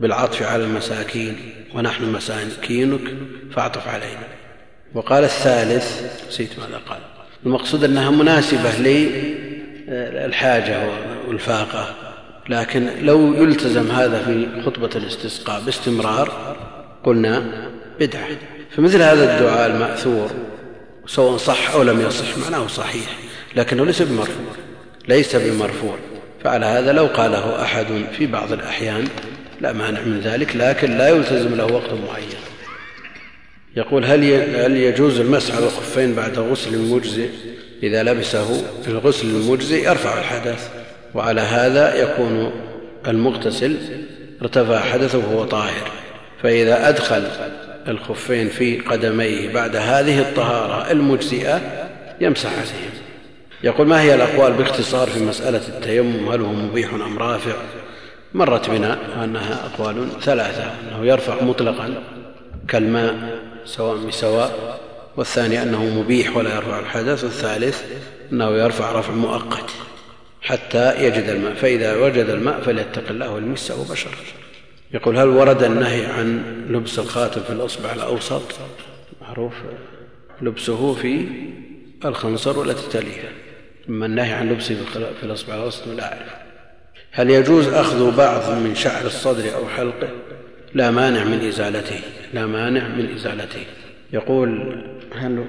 بالعطف على المساكين ونحن مساكينك فاعطف علينا. وقال الثالث نسيت ماذا قال. المقصود أنها مناسبة للحاجة والفاقة. لكن لو يلتزم هذا في خطبة الاستسقاء باستمرار قلنا بدعة. فمثل هذا الدعاء المأثور سواء صح أو لم يصح معناه صحيح لكنه ليس بمرفوع ليس بمرفوع. فعلى هذا لو قاله أحد في بعض الأحيان لا مانع من ذلك لكن لا يلتزم له وقت معين. يقول هل يجوز المسح الخفين بعد غسل المجزئ؟ إذا لبسه الغسل المجزئ يرفع الحدث. وعلى هذا يكون المغتسل ارتفع حدثه وهو طاهر. فإذا أدخل الخفين في قدميه بعد هذه الطهارة المجزئة يمسح عليهم يقول ما هي الأقوال باختصار في مسألة التيمم؟ هل هو مبيح أم رافع؟ مرت بنا أنها أقوال ثلاثة أنه يرفع مطلقا كالماء سواء بسواء والثاني أنه مبيح ولا يرفع الحدث والثالث أنه يرفع رفع مؤقت. حتى يجد الماء. فإذا وجد الماء فليتق الله ولمسه بشرا. يقول هل ورد النهي عن لبس الخاتم في الأصبع الأوسط؟ معروف. لبسه في الخنصر والتي تليها أما النهي عن لبسه في الأصبع الأوسط لا أعرف. هل يجوز أخذ بعض من شعر الصدر أو حلقه؟ لا مانع من إزالته. لا مانع من إزالته. يقول هل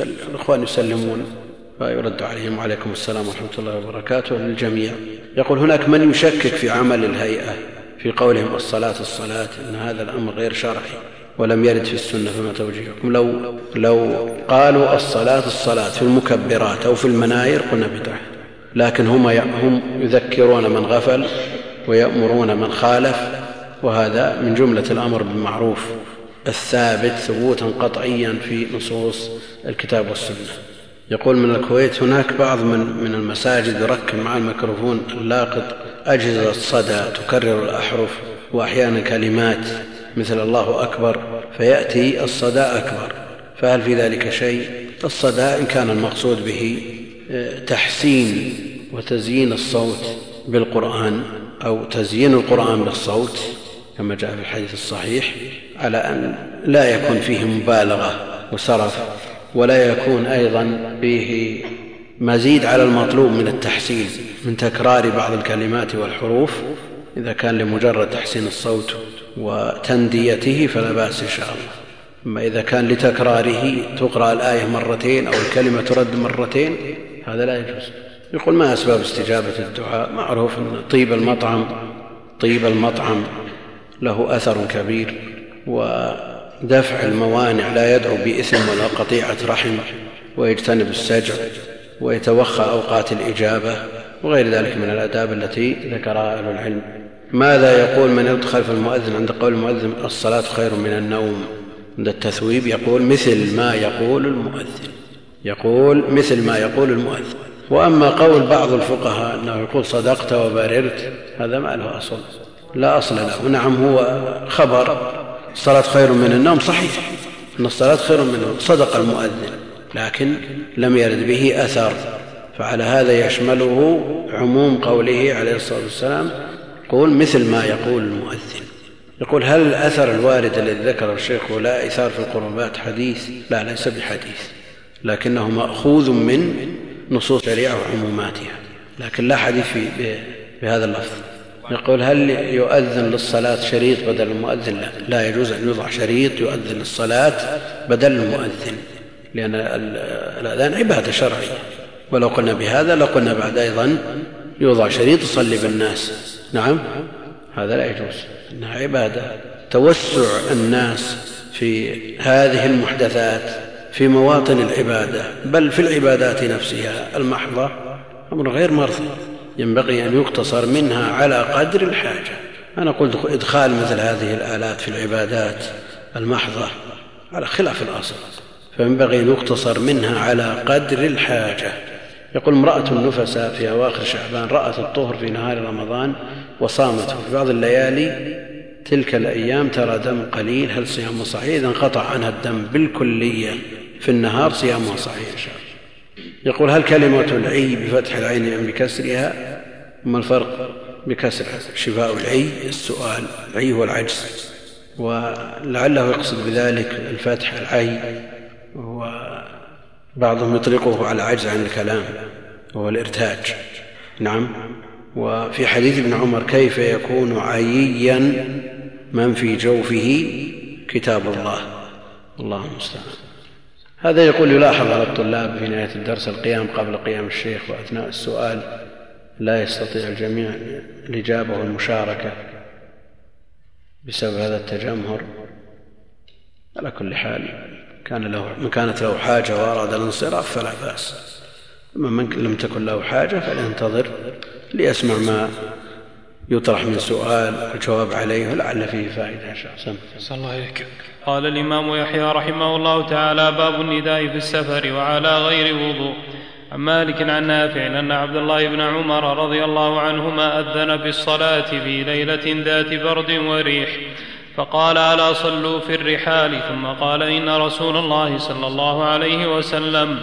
الإخوان يسلمون؟ فيرد عليهم وعليكم السلام ورحمة الله وبركاته للجميع. يقول هناك من يشكك في عمل الهيئة في قولهم الصلاة الصلاة إن هذا الأمر غير شرعي ولم يرد في السنة فما توجيهكم؟ لو, لو قالوا الصلاة الصلاة في المكبرات أو في المناير قلنا بدعة لكن هم, هم يذكرون من غفل ويأمرون من خالف وهذا من جملة الأمر بالمعروف الثابت ثبوتا قطعيا في نصوص الكتاب والسنة. يقول من الكويت هناك بعض من, من المساجد يركب مع الميكروفون اللاقط أجهزة صدى تكرر الأحرف وأحيانا كلمات مثل الله أكبر فيأتي الصدى أكبر. فهل في ذلك شيء؟ الصدى إن كان المقصود به آه، تحسين وتزيين الصوت بالقرآن أو تزيين القرآن بالصوت كما جاء في الحديث الصحيح على أن لا يكون فيه مبالغة وسرف. ولا يكون أيضا فيه مزيد على المطلوب من التحسين من تكرار بعض الكلمات والحروف إذا كان لمجرد تحسين الصوت وتنديته فلا بأس إن شاء الله. أما إذا كان لتكراره تقرأ الآية مرتين أو الكلمة ترد مرتين هذا لا يجوز. يقول ما أسباب استجابة الدعاء؟ معروف أن طيب المطعم طيب المطعم له أثر كبير ودفع الموانع لا يدعو بإثم ولا قطيعة رحم ويجتنب السجع ويتوخى أوقات الإجابة وغير ذلك من الآداب التي ذكرها أهل العلم. ماذا يقول من يرد خلف المؤذن عند قول المؤذن الصلاة خير من النوم؟ عند التثويب يقول مثل ما يقول المؤذن. يقول مثل ما يقول المؤذن. وأما قول بعض الفقهاء أنه يقول صدقت وبررت هذا ما له أصل. لا أصل له. نعم هو خبر. الصلاة خير من النوم صحيح. أن الصلاة خير من النوم صدق المؤذن لكن لم يرد به أثر. فعلى هذا يشمله عموم قوله عليه الصلاة والسلام قول مثل ما يقول المؤذن. يقول هل الأثر الوارد الذي ذكره الشيخ لا إثار في القربات حديث؟ لا ليس بحديث. لكنه مأخوذ من نصوص الشريعة وعموماتها. لكن لا حديث بهذا اللفظ. يقول هل يؤذن للصلاة شريط بدل المؤذن؟ لا, لا يجوز أن يوضع شريط يؤذن للصلاة بدل المؤذن لأن الأذان عبادة شرعية. ولو قلنا بهذا لقلنا بعد أيضا يوضع شريط يصلي بالناس. نعم. هذا لا يجوز. إنها عبادة. توسع الناس في هذه المحدثات في مواطن العبادة بل في العبادات نفسها. المحضة أمر غير مرضي ينبغي أن يقتصر منها على قدر الحاجة. أنا قلت إدخال مثل هذه الآلات في العبادات المحضة على خلاف الأصل فينبغي أن يقتصر منها على قدر الحاجة. يقول امرأة نفساء في أواخر شعبان رأت الطهر في نهار رمضان وصامته. في بعض الليالي تلك الأيام ترى دم قليل هل صيامه صحيح؟ إذا انقطع عنها الدم بالكلية في النهار صيامها صحيح إن شاء الله. يقول هل كلمة العي بفتح العين أم بكسرها؟ ما الفرق؟ بكسرها شفاء العي السؤال العي هو العجز. ولعله يقصد بذلك الفتح العي وبعضهم يطلقه على عجز عن الكلام وهو الإرتاج. نعم. وفي حديث ابن عمر كيف يكون عييا من في جوفه كتاب الله؟ الله المستعان هذا يقول يلاحظ على الطلاب في نهاية الدرس القيام قبل قيام الشيخ وأثناء السؤال لا يستطيع الجميع الإجابة والمشاركة بسبب هذا التجمهر. على كل حال كان له من كانت له حاجة وأراد الانصراف فلا بأس. أما من لم تكن له حاجة فلينتظر ليسمع ما يطرح من سؤال والجواب عليه ولعل فيه فائدة إن شاء الله. الله قال الإمام يحيى رحمه الله تعالى باب النداء في السفر وعلى غير وضوء. عن مالك عن نافع ان عبد الله بن عمر رضي الله عنهما أذن بالصلاه في ليلة ذات برد وريح فقال ألا صلوا في الرحال؟ ثم قال إن رسول الله صلى الله عليه وسلم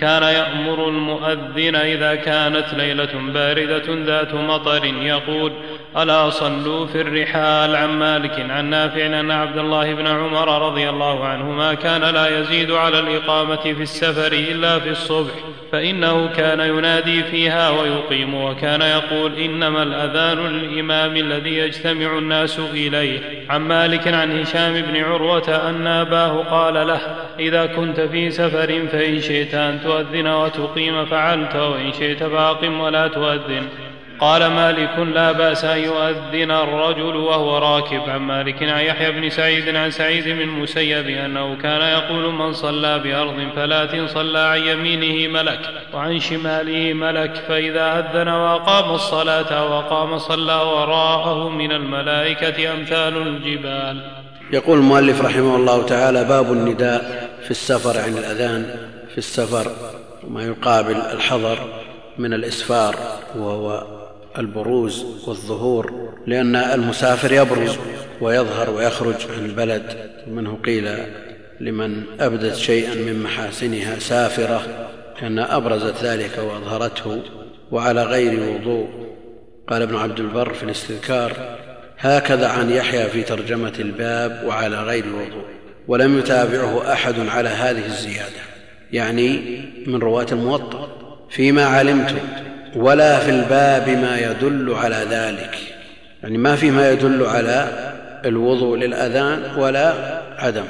كان يأمر المؤذن إذا كانت ليلة باردة ذات مطر يقول ألا صلوا في الرحال عن مالك عن نافع أن عبد الله بن عمر رضي الله عنهما كان لا يزيد على الإقامة في السفر إلا في الصبح فإنه كان ينادي فيها ويقيم وكان يقول إنما الأذان للإمام الذي يجتمع الناس إليه. عن مالك عن هشام بن عروة أن أباه قال له إذا كنت في سفر فإن شئت أن تؤذن وتقيم فعلت وإن شئت فأقم ولا تؤذن. قال مالك لا بأس أن يؤذن الرجل وهو راكب عن مالك عن يحيى بن سعيد عن سعيد بن المسيب أنه كان يقول من صلى بأرض فلاة صلى عن يمينه ملك وعن شماله ملك فإذا أذن وأقام الصلاة وأقام صلى وراءه من الملائكة أمثال الجبال. يقول المؤلف رحمه الله تعالى باب النداء في السفر عن الأذان في السفر وما يقابل الحضر من الإسفار وهو البروز والظهور لأن المسافر يبرز ويظهر ويخرج عن البلد. منه قيل لمن أبدت شيئا من محاسنها سافرة لأن أبرزت ذلك وأظهرته. وعلى غير وضوء قال ابن عبد البر في الاستذكار هكذا عن يحيى في ترجمة الباب وعلى غير وضوء. ولم يتابعه أحد على هذه الزيادة يعني من رواة الموطأ. فيما علمت ولا في الباب ما يدل على ذلك. يعني ما في ما يدل على الوضوء للأذان ولا عدم.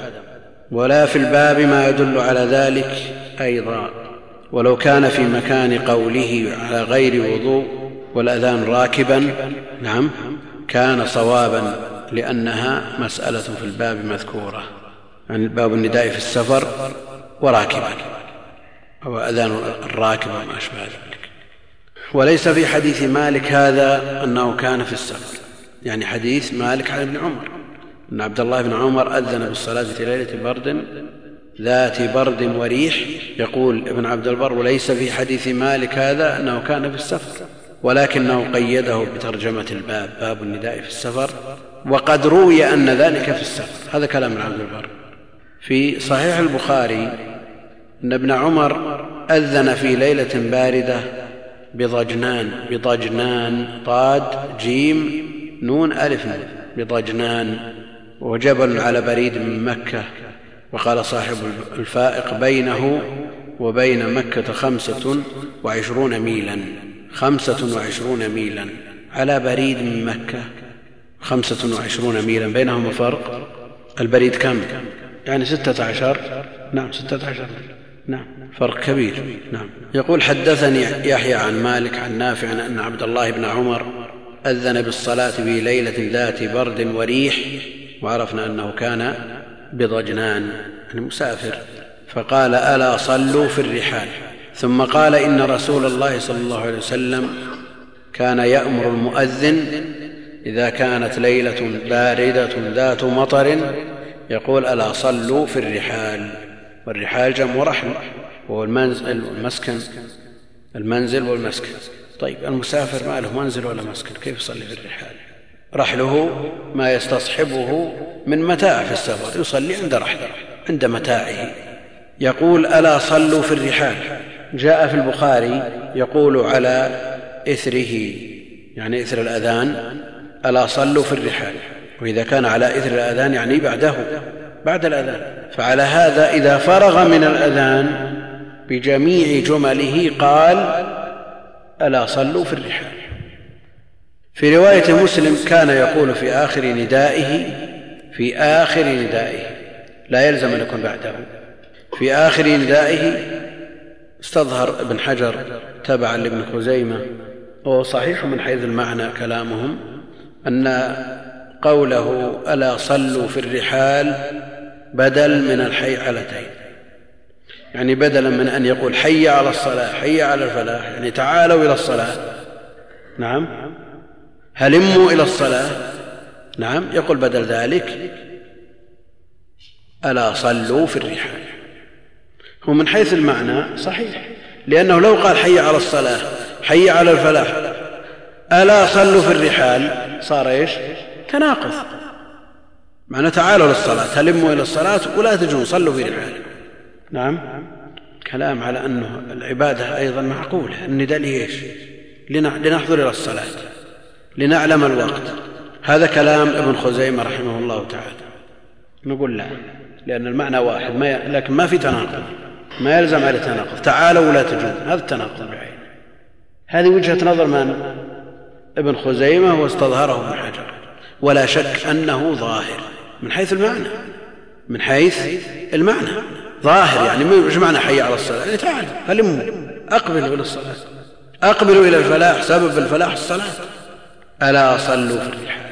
ولا في الباب ما يدل على ذلك أيضا. ولو كان في مكان قوله على غير وضوء والأذان راكبا نعم كان صوابا لأنها مسألة في الباب مذكورة. يعني باب النداء في السفر وراكبا أو أذان الراكب وما أشبه ذلك. وليس في حديث مالك هذا أنه كان في السفر. يعني حديث مالك عن ابن عمر. أن عبد الله بن عمر أذن بالصلاة في ليلة برد ذات برد وريح يقول ابن عبد البر وليس في حديث مالك هذا أنه كان في السفر ولكنه قيده بترجمة الباب باب النداء في السفر وقد روي أن ذلك في السفر. هذا كلام ابن عبد البر. في صحيح البخاري أن ابن عمر أذن في ليلة باردة بضجنان بضجنان طاد جيم نون ألف بضجنان. وجبل على بريد من مكة. وقال صاحب الفائق بينه وبين مكة خمسة وعشرون ميلا خمسة وعشرون ميلا. على بريد من مكة خمسة وعشرون ميلا. بينهما فرق. البريد كم؟ يعني ستة عشر. نعم ستة عشر. نعم. فرق كبير. نعم. يقول حدثني يحيى عن مالك عن نافع أن عبد الله بن عمر أذن بالصلاة في ليلة ذات برد وريح وعرفنا أنه كان بضجنان يعني مسافر. فقال ألا صلوا في الرحال؟ ثم قال إن رسول الله صلى الله عليه وسلم كان يأمر المؤذن إذا كانت ليلة باردة ذات مطر يقول ألا صلوا في الرحال؟ والرحال جمع رحل وهو المنزل والمسكن المنزل والمسكن. طيب المسافر ما له منزل ولا مسكن كيف يصلي في الرحال؟ رحله ما يستصحبه من متاع في السفر يصلي عند رحله عند متاعه. يقول ألا صلوا في الرحال؟ جاء في البخاري يقول على إثره. يعني إثر الأذان ألا صلوا في الرحال. وإذا كان على إثر الأذان يعني بعده. بعد الأذان. فعلى هذا إذا فرغ من الأذان بجميع جمله قال ألا صلوا في الرحال. في رواية مسلم كان يقول في آخر ندائه في آخر ندائه. لا يلزم أن يكون بعده. في آخر ندائه استظهر ابن حجر تبعا لابن خزيمة. وهو صحيح من حيث المعنى كلامهم أن قوله ألا صلوا في الرحال بدل من الحي علتين يعني بدلا من أن يقول حي على الصلاة حي على الفلاح يعني تعالوا إلى الصلاة. نعم. هلموا إلى الصلاة. نعم. يقول بدل ذلك ألا صلوا في الرحال. هو من حيث المعنى صحيح لأنه لو قال حي على الصلاة حي على الفلاح ألا صلوا في الرحال صار إيش؟ تناقض. معنى تعالوا للصلاة هلموا إلى الصلاة ولا تجون صلوا في رحالكم نعم. كلام على أنه العبادة أيضا معقولة النداء ليش لنحضر إلى الصلاة لنعلم الوقت. هذا كلام ابن خزيمة رحمه الله تعالى. نقول لا لأن المعنى واحد ما. لكن ما في تناقض ما يلزم على تناقض. تعالوا ولا تجون هذا التناقض بعين. هذه وجهة نظر من؟ ابن خزيمة واستظهره ابن حجر. ولا شك أنه ظاهر. من حيث المعنى. من حيث المعنى. ظاهر يعني مش معنى حي على الصلاة. يعني تعالوا هلموا. أقبلوا إلى الصلاة. أقبلوا إلى الفلاح. سبب الفلاح الصلاة. ألا صلوا في الرحال.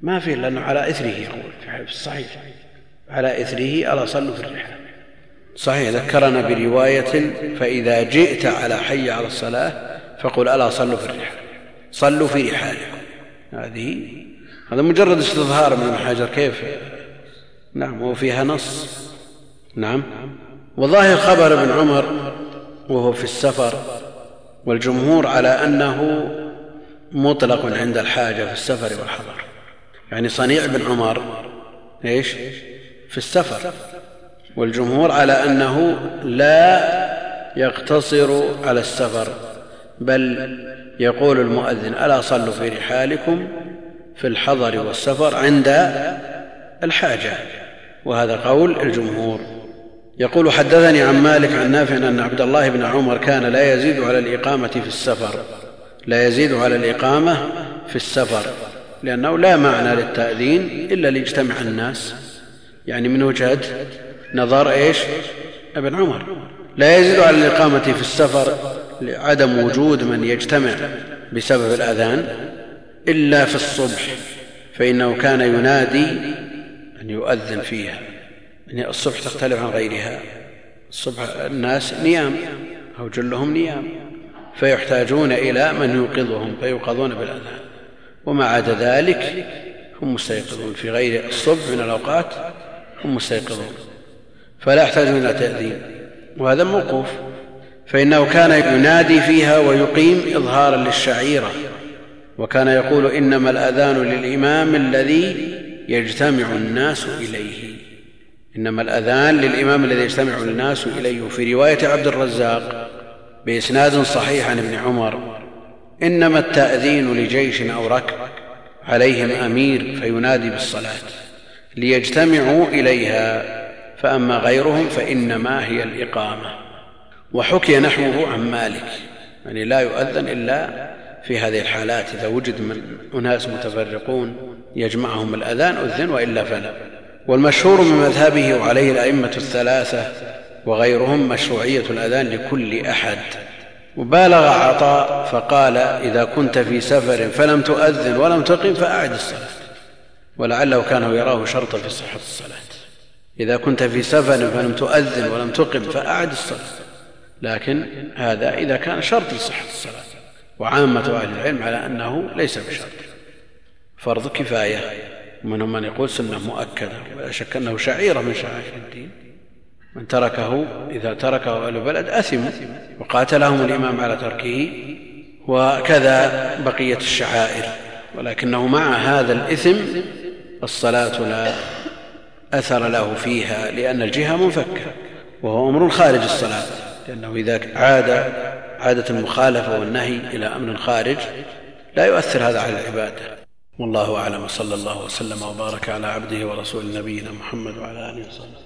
ما فيه لأنه على إثره يقول في الصحيح. على إثره ألا صلوا في الرحال. صحيح ذكرنا برواية فإذا جئت على حي على الصلاة فقل ألا صلوا في الرحال. صلوا في رحالكم. هذه هذا مجرد استظهار من ابن حجر كيف؟ نعم وفيها نص. نعم. وظاهر خبر ابن عمر وهو في السفر والجمهور على أنه مطلق عند الحاجة في السفر والحضر. يعني صنيع ابن عمر إيش؟ في السفر. والجمهور على أنه لا يقتصر على السفر بل يقول المؤذن ألا صلوا في رحالكم في الحضر والسفر عند الحاجة وهذا قول الجمهور. يقول حدثني عن مالك عن نافع أن عبد الله بن عمر كان لا يزيد على الإقامة في السفر. لا يزيد على الإقامة في السفر لأنه لا معنى للتأذين إلا ليجتمع الناس. يعني من وجهة نظر إيش؟ ابن عمر. لا يزيد على الإقامة في السفر لعدم وجود من يجتمع بسبب الأذان. إلا في الصبح فإنه كان ينادي أن يؤذن فيها يعني الصبح تختلف عن غيرها. الصبح الناس نيام أو جلهم نيام فيحتاجون إلى من يوقظهم فيوقظون بالأذان. وما عدا ذلك هم مستيقظون في غير الصبح من الأوقات هم مستيقظون. فلا يحتاجون إلى تأذين. وهذا موقوف. فإنه كان ينادي فيها ويقيم إظهارا للشعيرة. وكان يقول إنما الأذان للإمام الذي يجتمع الناس إليه. إنما الأذان للإمام الذي يجتمع الناس إليه. في رواية عبد الرزاق بإسناد صحيح عن ابن عمر إنما التأذين لجيش أو ركب عليهم أمير فينادي بالصلاة ليجتمعوا إليها فأما غيرهم فإنما هي الإقامة. وحكي نحوه عن مالك يعني لا يؤذن إلا في هذه الحالات إذا وجد من أناس متفرقون يجمعهم الأذان أذن وإلا فلا. والمشهور من مذهبه وعليه الأئمة الثلاثة وغيرهم مشروعية الأذان لكل أحد. وبالغ عطاء فقال إذا كنت في سفر فلم تؤذن ولم تقم فأعد الصلاة. ولعله كان يراه شرطا في صحة الصلاة. إذا كنت في سفر فلم تؤذن ولم تقم فأعد الصلاة. لكن هذا إذا كان شرط لصحة الصلاة. وعامة أهل العلم على أنه ليس بشرط. فرض كفاية. ومنهم من يقول سنة مؤكدة. ولا شك أنه شعيرة من شعائر الدين. من تركه إذا تركه أهل البلد أثموا وقاتلهم الإمام على تركه. وكذا بقية الشعائر. ولكنه مع هذا الإثم الصلاة لا أثر له فيها لأن الجهة منفكة. وهو أمر خارج الصلاة. لأنه إذا عاد عادة المخالفة والنهي إلى أمر خارج لا يؤثر هذا على العبادة. والله أعلم. وصلى الله وسلم وبارك على عبده ورسول نبينا محمد وعلى آله وصحبه.